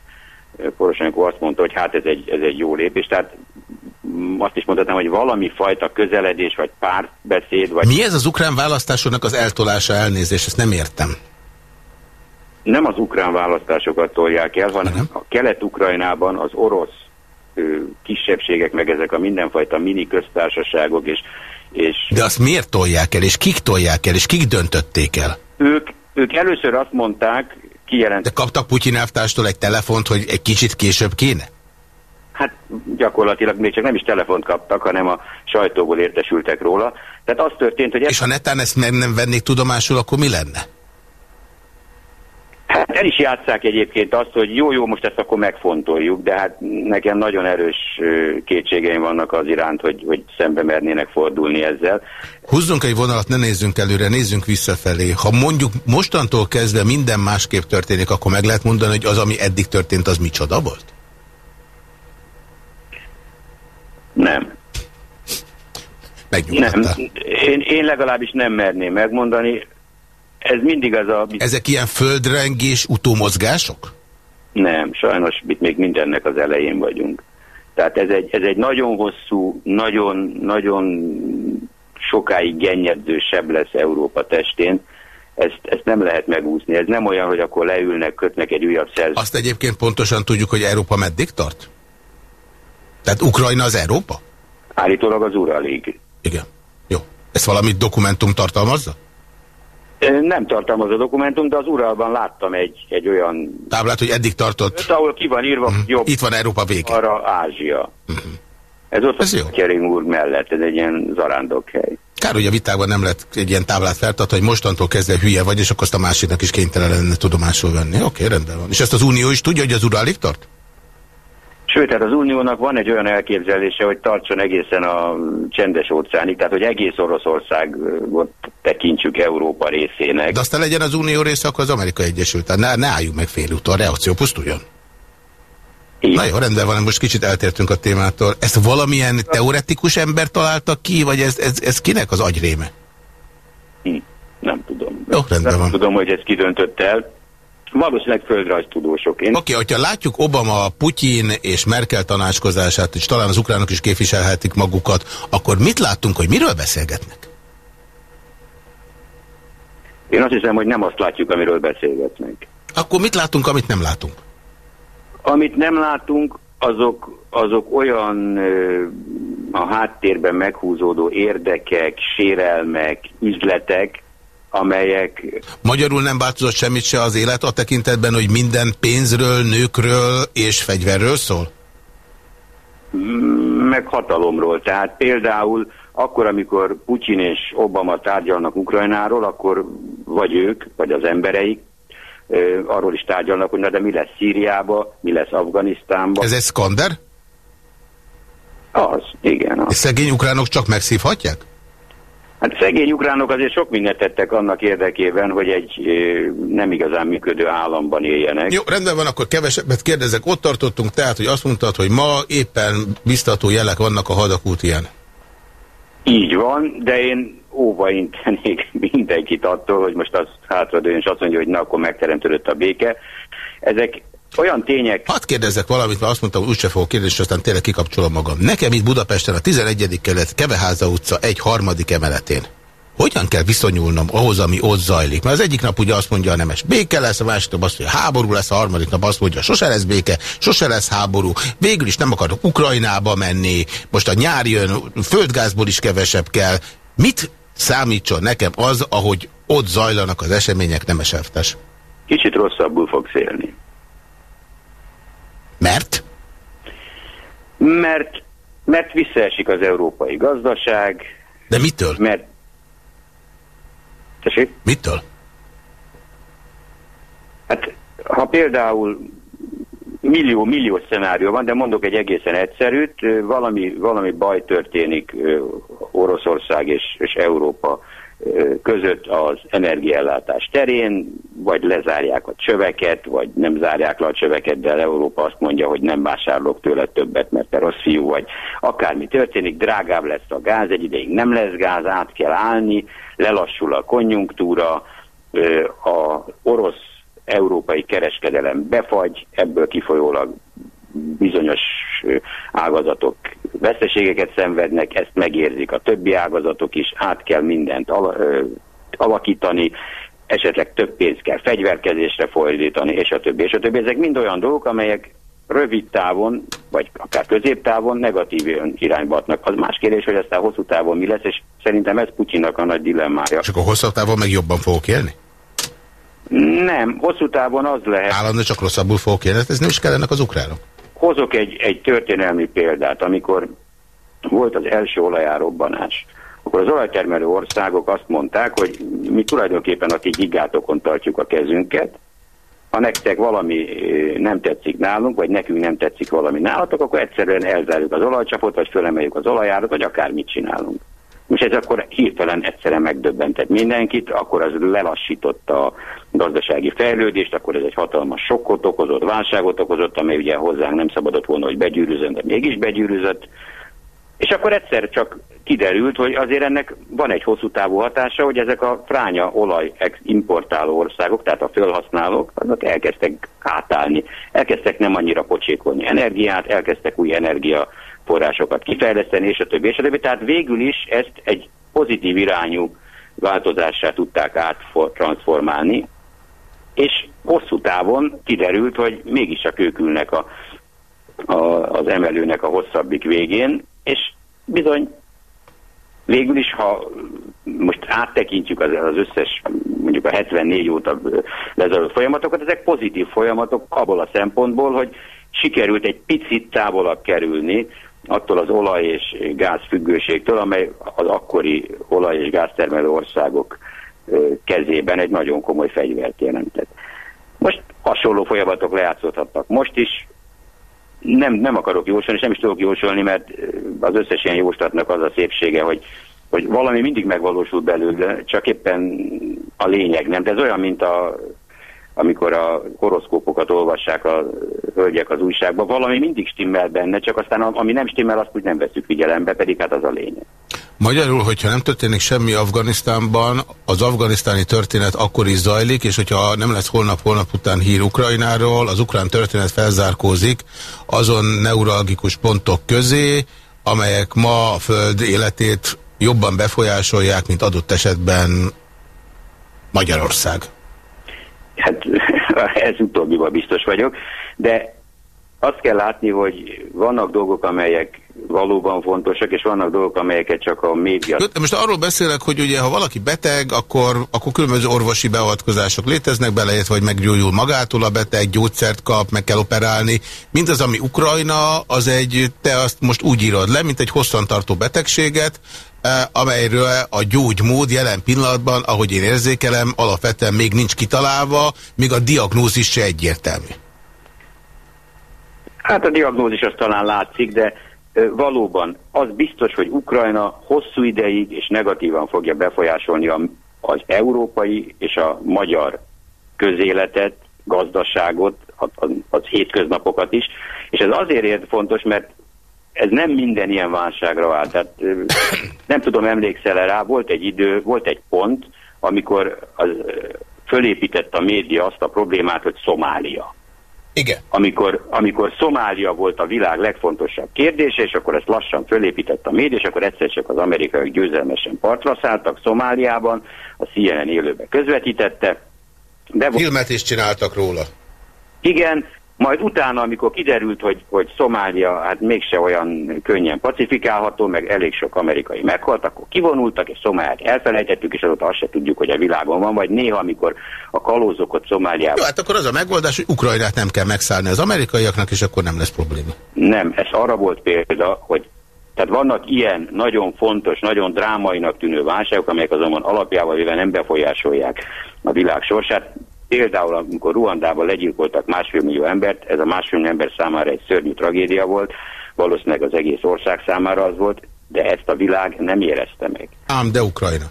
Poroshenko azt mondta, hogy hát ez egy, ez egy jó lépés, tehát azt is mondhatnám, hogy valami fajta közeledés, vagy párbeszéd, vagy... Mi ez az ukrán választásoknak az eltolása elnézés? Ezt nem értem nem az ukrán választásokat tolják el, hanem a kelet-ukrajnában az orosz kisebbségek, meg ezek a mindenfajta mini köztársaságok, és, és... De azt miért tolják el, és kik tolják el, és kik döntötték el? Ők, ők először azt mondták, kijelent... De kaptak Putyin elvtárstól egy telefont, hogy egy kicsit később kéne? Hát gyakorlatilag még csak nem is telefont kaptak, hanem a sajtóból értesültek róla. Tehát az történt, hogy... És ha netán ezt nem, nem vennék tudomásul, akkor mi lenne? Hát el is játszák egyébként azt, hogy jó-jó, most ezt akkor megfontoljuk, de hát nekem nagyon erős kétségeim vannak az iránt, hogy, hogy szembe mernének fordulni ezzel. Húzzunk egy vonalat, ne nézzünk előre, nézzünk visszafelé. Ha mondjuk mostantól kezdve minden másképp történik, akkor meg lehet mondani, hogy az, ami eddig történt, az micsoda volt? Nem. Nem. Én, én legalábbis nem merném megmondani ez mindig az a... Ezek ilyen földrengés utómozgások? Nem, sajnos itt még mindennek az elején vagyunk. Tehát ez egy, ez egy nagyon hosszú, nagyon, nagyon sokáig gennyedző seb lesz Európa testén. Ezt, ezt nem lehet megúszni. Ez nem olyan, hogy akkor leülnek, kötnek egy újabb szerződést. Azt egyébként pontosan tudjuk, hogy Európa meddig tart? Tehát Ukrajna az Európa? Állítólag az Uralig. Igen. Jó. Ezt valamit dokumentum tartalmazza? Nem tartalmaz a dokumentum, de az Uralban láttam egy, egy olyan... Táblát, hogy eddig tartott... Öt, ahol ki van írva. -huh. jobb... Itt van Európa vége. Arra Ázsia. Mhm. -huh. Ez ott ez a Kering úr mellett, ez egy ilyen zarándokhely. Kár, hogy a vitákban nem lehet egy ilyen táblát feltartani, hogy mostantól kezdve hülye vagy, és akkor azt a másiknak is kénytelen lenne tudomásul venni. Oké, okay, rendben van. És ezt az Unió is tudja, hogy az uralig tart? Sőt, tehát az Uniónak van egy olyan elképzelése, hogy tartson egészen a csendes óceánig, tehát hogy egész Oroszországot tekintsük Európa részének. De aztán legyen az Unió része, akkor az Amerika Egyesült. Ne, ne álljunk meg fél úton, a reakció pusztuljon. Igen. Na jó, rendben van, most kicsit eltértünk a témától. Ezt valamilyen teoretikus ember találta ki, vagy ez, ez, ez kinek az agyréme? Hm, nem tudom. Jó, rendben nem van. tudom, hogy ez kidöntött el. Valószínűleg földrajztudósok. Én... Oké, okay, hogyha látjuk Obama, Putyin és Merkel tanácskozását, és talán az ukránok is képviselhetik magukat, akkor mit láttunk, hogy miről beszélgetnek? Én azt hiszem, hogy nem azt látjuk, amiről beszélgetnek. Akkor mit látunk, amit nem látunk? Amit nem látunk, azok, azok olyan ö, a háttérben meghúzódó érdekek, sérelmek, üzletek, amelyek... Magyarul nem változott semmit se az élet a tekintetben, hogy minden pénzről, nőkről és fegyverről szól? Meg hatalomról. Tehát például akkor, amikor Putyin és Obama tárgyalnak Ukrajnáról, akkor vagy ők, vagy az embereik arról is tárgyalnak, hogy na de mi lesz Szíriába, mi lesz Afganisztánba. Ez egy skander? Az, igen. Az. És szegény ukránok csak megszívhatják? Hát szegény ukránok azért sok mindent tettek annak érdekében, hogy egy nem igazán működő államban éljenek. Jó, rendben van, akkor kevesebbet kérdezek. Ott tartottunk tehát, hogy azt mondtad, hogy ma éppen biztató jelek vannak a hadakútján. Így van, de én óva intenék mindenkit attól, hogy most az hátradőjön, és azt mondja, hogy na, akkor megteremtődött a béke. Ezek olyan tények... Hadd kérdezzek valamit, mert azt mondtam, hogy úgyse fogok kérdezni, és aztán tényleg kikapcsolom magam. Nekem itt Budapesten a 11. kelet Keveháza utca egy harmadik emeletén. Hogyan kell viszonyulnom ahhoz, ami ott zajlik? Mert az egyik nap ugye azt mondja a nemes béke lesz, a másik nap azt mondja háború lesz, a harmadik nap azt mondja sose lesz béke, sose lesz háború. Végül is nem akarok Ukrajnába menni, most a nyár jön, földgázból is kevesebb kell. Mit számítson nekem az, ahogy ott zajlanak az események, nemes elvtárs? Kicsit rosszabbul fogsz élni. Mert? Mert, mert visszaesik az európai gazdaság. De mitől? Mert... Tessék? Mitől? Hát, ha például millió, millió szenárió van, de mondok egy egészen egyszerűt, valami, valami baj történik Oroszország és, és Európa között az energiaellátás terén, vagy lezárják a csöveket, vagy nem zárják le a csöveket, de Európa azt mondja, hogy nem vásárolok tőle többet, mert te rossz fiú vagy. Akármi történik, drágább lesz a gáz, egy ideig nem lesz gáz, át kell állni, lelassul a konjunktúra, a orosz európai kereskedelem befagy, ebből kifolyólag bizonyos ágazatok veszteségeket szenvednek, ezt megérzik a többi ágazatok is, át kell mindent alakítani, esetleg több pénzt kell fegyverkezésre fordítani, és a többi, és a többi. Ezek mind olyan dolgok, amelyek rövid távon, vagy akár középtávon negatív irányba hatnak. Az más kérdés, hogy aztán hosszú távon mi lesz, és szerintem ez Putyinnak a nagy dilemmája. És akkor hosszú távon meg jobban fogok élni? Nem, hosszú távon az lehet. Állandó csak rosszabbul fogok élni, ez nem is kellenek az ukránok. Hozok egy, egy történelmi példát, amikor volt az első olajárobbanás, akkor az olajtermelő országok azt mondták, hogy mi tulajdonképpen a ti gigátokon tartjuk a kezünket, ha nektek valami nem tetszik nálunk, vagy nekünk nem tetszik valami nálatok, akkor egyszerűen elzárjuk az olajcsapot, vagy fölemeljük az olajárat, vagy akármit csinálunk. És ez akkor hirtelen egyszerűen megdöbbentett mindenkit, akkor az lelassította a gazdasági fejlődést, akkor ez egy hatalmas sokkot okozott, válságot okozott, amely ugye hozzánk nem szabadott volna, hogy begyűrűzön, de mégis begyűrűzött. És akkor egyszer csak kiderült, hogy azért ennek van egy hosszú távú hatása, hogy ezek a fránya olaj importáló országok, tehát a felhasználók, azok elkezdtek átállni, elkezdtek nem annyira pocsékolni energiát, elkezdtek új energia forrásokat kifejleszteni, és a többi, és a többi. Tehát végül is ezt egy pozitív irányú változássá tudták áttransformálni, és hosszú távon kiderült, hogy mégiscsak ők ülnek a, a, az emelőnek a hosszabbik végén, és bizony végül is, ha most áttekintjük az, az összes, mondjuk a 74 óta lezajlott folyamatokat, ezek pozitív folyamatok abból a szempontból, hogy sikerült egy picit távolabb kerülni attól az olaj és gáz függőségtől, amely az akkori olaj és gáztermelő országok kezében egy nagyon komoly fegyvert jelentett. Most hasonló folyamatok lejátszódhatnak most is. Nem, nem akarok jósolni, és nem is tudok jósolni, mert az összes ilyen jóslatnak az a szépsége, hogy, hogy valami mindig megvalósul belőle, csak éppen a lényeg nem. De ez olyan, mint a amikor a horoszkópokat olvassák a hölgyek az újságban, valami mindig stimmel benne, csak aztán ami nem stimmel, azt úgy nem veszük figyelembe, pedig hát az a lényeg. Magyarul, hogyha nem történik semmi Afganisztánban, az afganisztáni történet akkor is zajlik, és hogyha nem lesz holnap-holnap után hír Ukrajnáról, az ukrán történet felzárkózik azon neuralgikus pontok közé, amelyek ma a Föld életét jobban befolyásolják, mint adott esetben Magyarország. Hát ez utóbbival biztos vagyok, de azt kell látni, hogy vannak dolgok, amelyek valóban fontosak, és vannak dolgok, amelyeket csak a média... Most arról beszélek, hogy ugye ha valaki beteg, akkor, akkor különböző orvosi beavatkozások léteznek, beleértve, hogy meggyógyul magától a beteg, gyógyszert kap, meg kell operálni. Mindaz, ami Ukrajna, az egy, te azt most úgy írod le, mint egy hosszantartó betegséget, eh, amelyről a gyógymód jelen pillanatban, ahogy én érzékelem, alapvetően még nincs kitalálva, még a diagnózis se egyértelmű. Hát a diagnózis az talán látszik, de valóban az biztos, hogy Ukrajna hosszú ideig és negatívan fogja befolyásolni az európai és a magyar közéletet, gazdaságot, az, hétköznapokat is, és ez azért fontos, mert ez nem minden ilyen válságra áll. Tehát nem tudom, emlékszel -e rá, volt egy idő, volt egy pont, amikor az, fölépített a média azt a problémát, hogy Szomália. Igen. Amikor, amikor Szomália volt a világ legfontosabb kérdése, és akkor ezt lassan fölépített a média, és akkor egyszer csak az amerikaiak győzelmesen partra szálltak Szomáliában, a CNN élőbe közvetítette. De Filmet is csináltak róla. Igen, majd utána, amikor kiderült, hogy, hogy Szomália hát mégse olyan könnyen pacifikálható, meg elég sok amerikai meghalt, akkor kivonultak, és Szomáliát elfelejtettük, és azóta azt se tudjuk, hogy a világon van, vagy néha, amikor a kalózok ott Szomáliában... Jó, hát akkor az a megoldás, hogy Ukrajnát nem kell megszállni az amerikaiaknak, és akkor nem lesz probléma. Nem, ez arra volt példa, hogy tehát vannak ilyen nagyon fontos, nagyon drámainak tűnő válságok, amelyek azonban alapjával véve nem befolyásolják a világ sorsát. Például, amikor Ruandában legyilkoltak másfél millió embert, ez a másfél millió ember számára egy szörnyű tragédia volt, valószínűleg az egész ország számára az volt, de ezt a világ nem érezte meg. Ám de Ukrajna.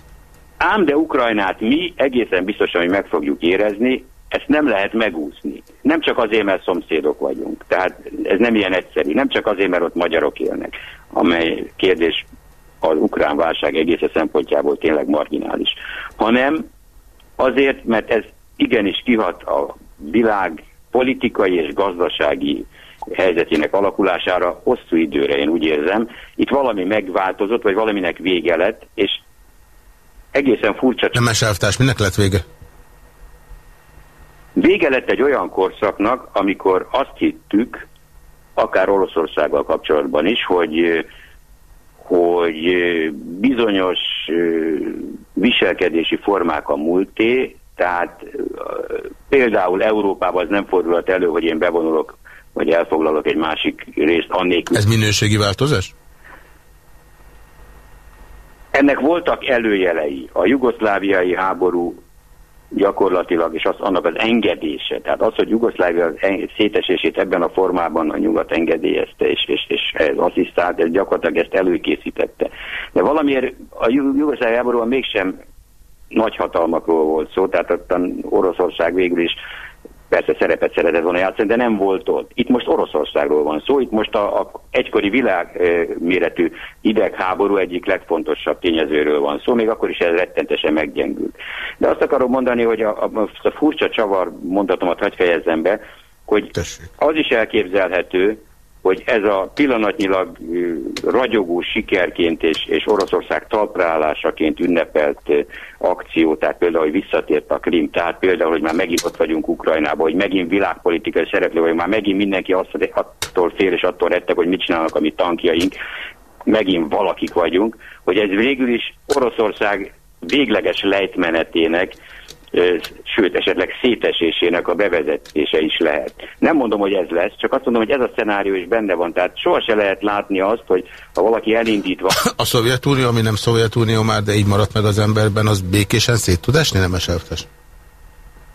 Ám de Ukrajnát mi egészen biztosan, hogy meg fogjuk érezni, ezt nem lehet megúszni. Nem csak azért, mert szomszédok vagyunk. Tehát ez nem ilyen egyszerű. Nem csak azért, mert ott magyarok élnek, amely kérdés az ukrán válság egész szempontjából tényleg marginális, hanem azért, mert ez igenis kihat a világ politikai és gazdasági helyzetének alakulására hosszú időre, én úgy érzem. Itt valami megváltozott, vagy valaminek vége lett, és egészen furcsa... Nem elvtárs, minek lett vége? Vége lett egy olyan korszaknak, amikor azt hittük, akár Oroszországgal kapcsolatban is, hogy, hogy bizonyos viselkedési formák a múlté, tehát például Európában az nem fordulhat elő, hogy én bevonulok, vagy elfoglalok egy másik részt annélkül. Ez minőségi változás? Ennek voltak előjelei. A jugoszláviai háború gyakorlatilag, és az, annak az engedése, tehát az, hogy Jugoszlávia szétesését ebben a formában a nyugat engedélyezte, és, és, és asszisztált, ez gyakorlatilag ezt előkészítette. De valamiért a Jugoszlávia háborúban mégsem nagy hatalmakról volt szó, tehát ott Oroszország végül is persze szerepet szeretett volna játszani, de nem volt ott. Itt most Oroszországról van szó, itt most a, a egykori világméretű idegháború egyik legfontosabb tényezőről van szó, még akkor is ez rettentesen meggyengült. De azt akarom mondani, hogy a, a, a furcsa csavar mondatomat hagy fejezzem be, hogy Tessék. az is elképzelhető, hogy ez a pillanatnyilag ragyogó sikerként és, és Oroszország talpraállásaként ünnepelt akció, tehát például, hogy visszatért a Krim, tehát például, hogy már megint ott vagyunk Ukrajnában, hogy megint világpolitikai szereplő vagyunk, már megint mindenki azt, attól fél és attól rettek, hogy mit csinálnak a mi tankjaink, megint valakik vagyunk, hogy ez végül is Oroszország végleges lejtmenetének sőt, esetleg szétesésének a bevezetése is lehet. Nem mondom, hogy ez lesz, csak azt mondom, hogy ez a szenárió is benne van. Tehát sohasem lehet látni azt, hogy ha valaki elindítva... A Szovjetunió, ami nem Szovjetunió már, de így maradt meg az emberben, az békésen szét tud esni, nem eseltes?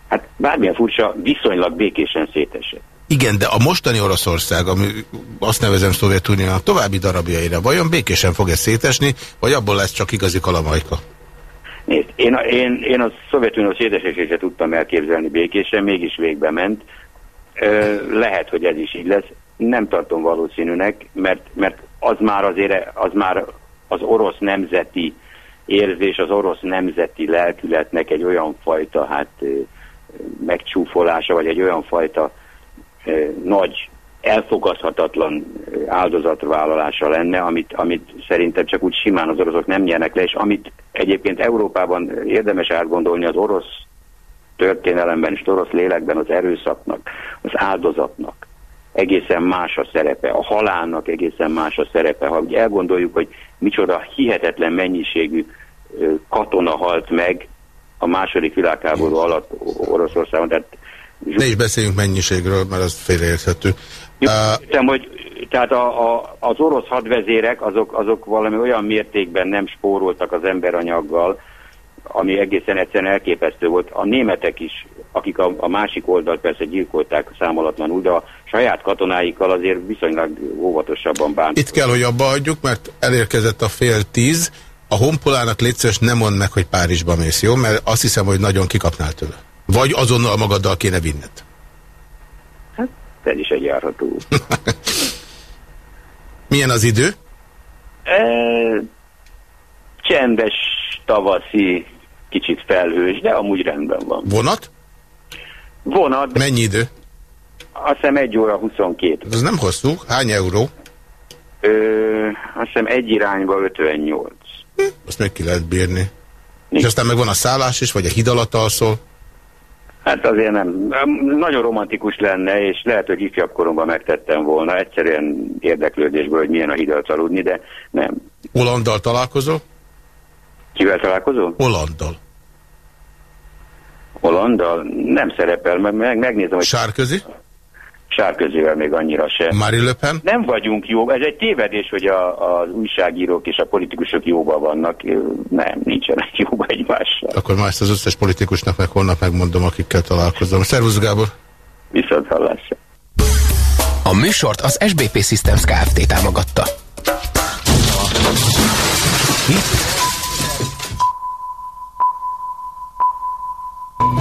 Hát bármilyen furcsa, viszonylag békésen szétesett. Igen, de a mostani Oroszország, ami azt nevezem Szovjetuniónak további darabjaira, vajon békésen fog-e szétesni, vagy abból lesz csak igazi kalamajka? Nézd, én, én, én a Szovjetunió szétesését tudtam elképzelni békésen, mégis végbe ment. Ö, lehet, hogy ez is így lesz. Nem tartom valószínűnek, mert, mert az már azért, az már az orosz nemzeti érzés, az orosz nemzeti lelkületnek egy olyan fajta hát megcsúfolása, vagy egy olyan fajta nagy elfogadhatatlan áldozatvállalása lenne, amit, amit szerintem csak úgy simán az oroszok nem nyernek le, és amit egyébként Európában érdemes átgondolni az orosz történelemben és orosz lélekben az erőszaknak, az áldozatnak egészen más a szerepe, a halálnak egészen más a szerepe. Ha ugye elgondoljuk, hogy micsoda hihetetlen mennyiségű katona halt meg a második világháború alatt Oroszországban, tehát ne is beszéljünk mennyiségről, mert az félreérthető. Értem, hogy tehát a, a, az orosz hadvezérek azok, azok valami olyan mértékben nem spóroltak az emberanyaggal, ami egészen egyszerűen elképesztő volt. A németek is, akik a, a másik oldalt persze gyilkolták számolatlanul, de a saját katonáikkal azért viszonylag óvatosabban bánt. Itt kell, hogy abba adjuk, mert elérkezett a fél tíz. A honpolának létszeres nem mond meg, hogy Párizsba mész, jó? Mert azt hiszem, hogy nagyon kikapnál tőle. Vagy azonnal magaddal kéne vinned? Ez is egy járható. Milyen az idő? E, csendes, tavaszi, kicsit felhős, de amúgy rendben van. Vonat? Vonat. Mennyi idő? Azt hiszem 1 óra 22. Ez nem hosszú. Hány euró? Ö, azt hiszem egy irányba 58. Hm, azt meg ki lehet bírni. Nincs. És aztán meg van a szállás is, vagy a hid alatt alszol? Hát azért nem. Nagyon romantikus lenne, és lehet, hogy ifjabb koromban megtettem volna. Egyszerűen érdeklődésből, hogy milyen a hidalt aludni, de nem. Hollandal találkozol? Kivel találkozol? Hollandal. Hollandal? Nem szerepel, meg megnézem, hogy... Sárközi? Sárközével még annyira sem. Marie Le Pen? Nem vagyunk jó. Ez egy tévedés, hogy a, az újságírók és a politikusok jóban vannak. Nem, nincsenek jóban egymással. Akkor ma ezt az összes politikusnak meg holnap megmondom, akikkel találkozom. Szervusz Gábor! Viszont hallásra. A műsort az SBP Systems Kft. támogatta.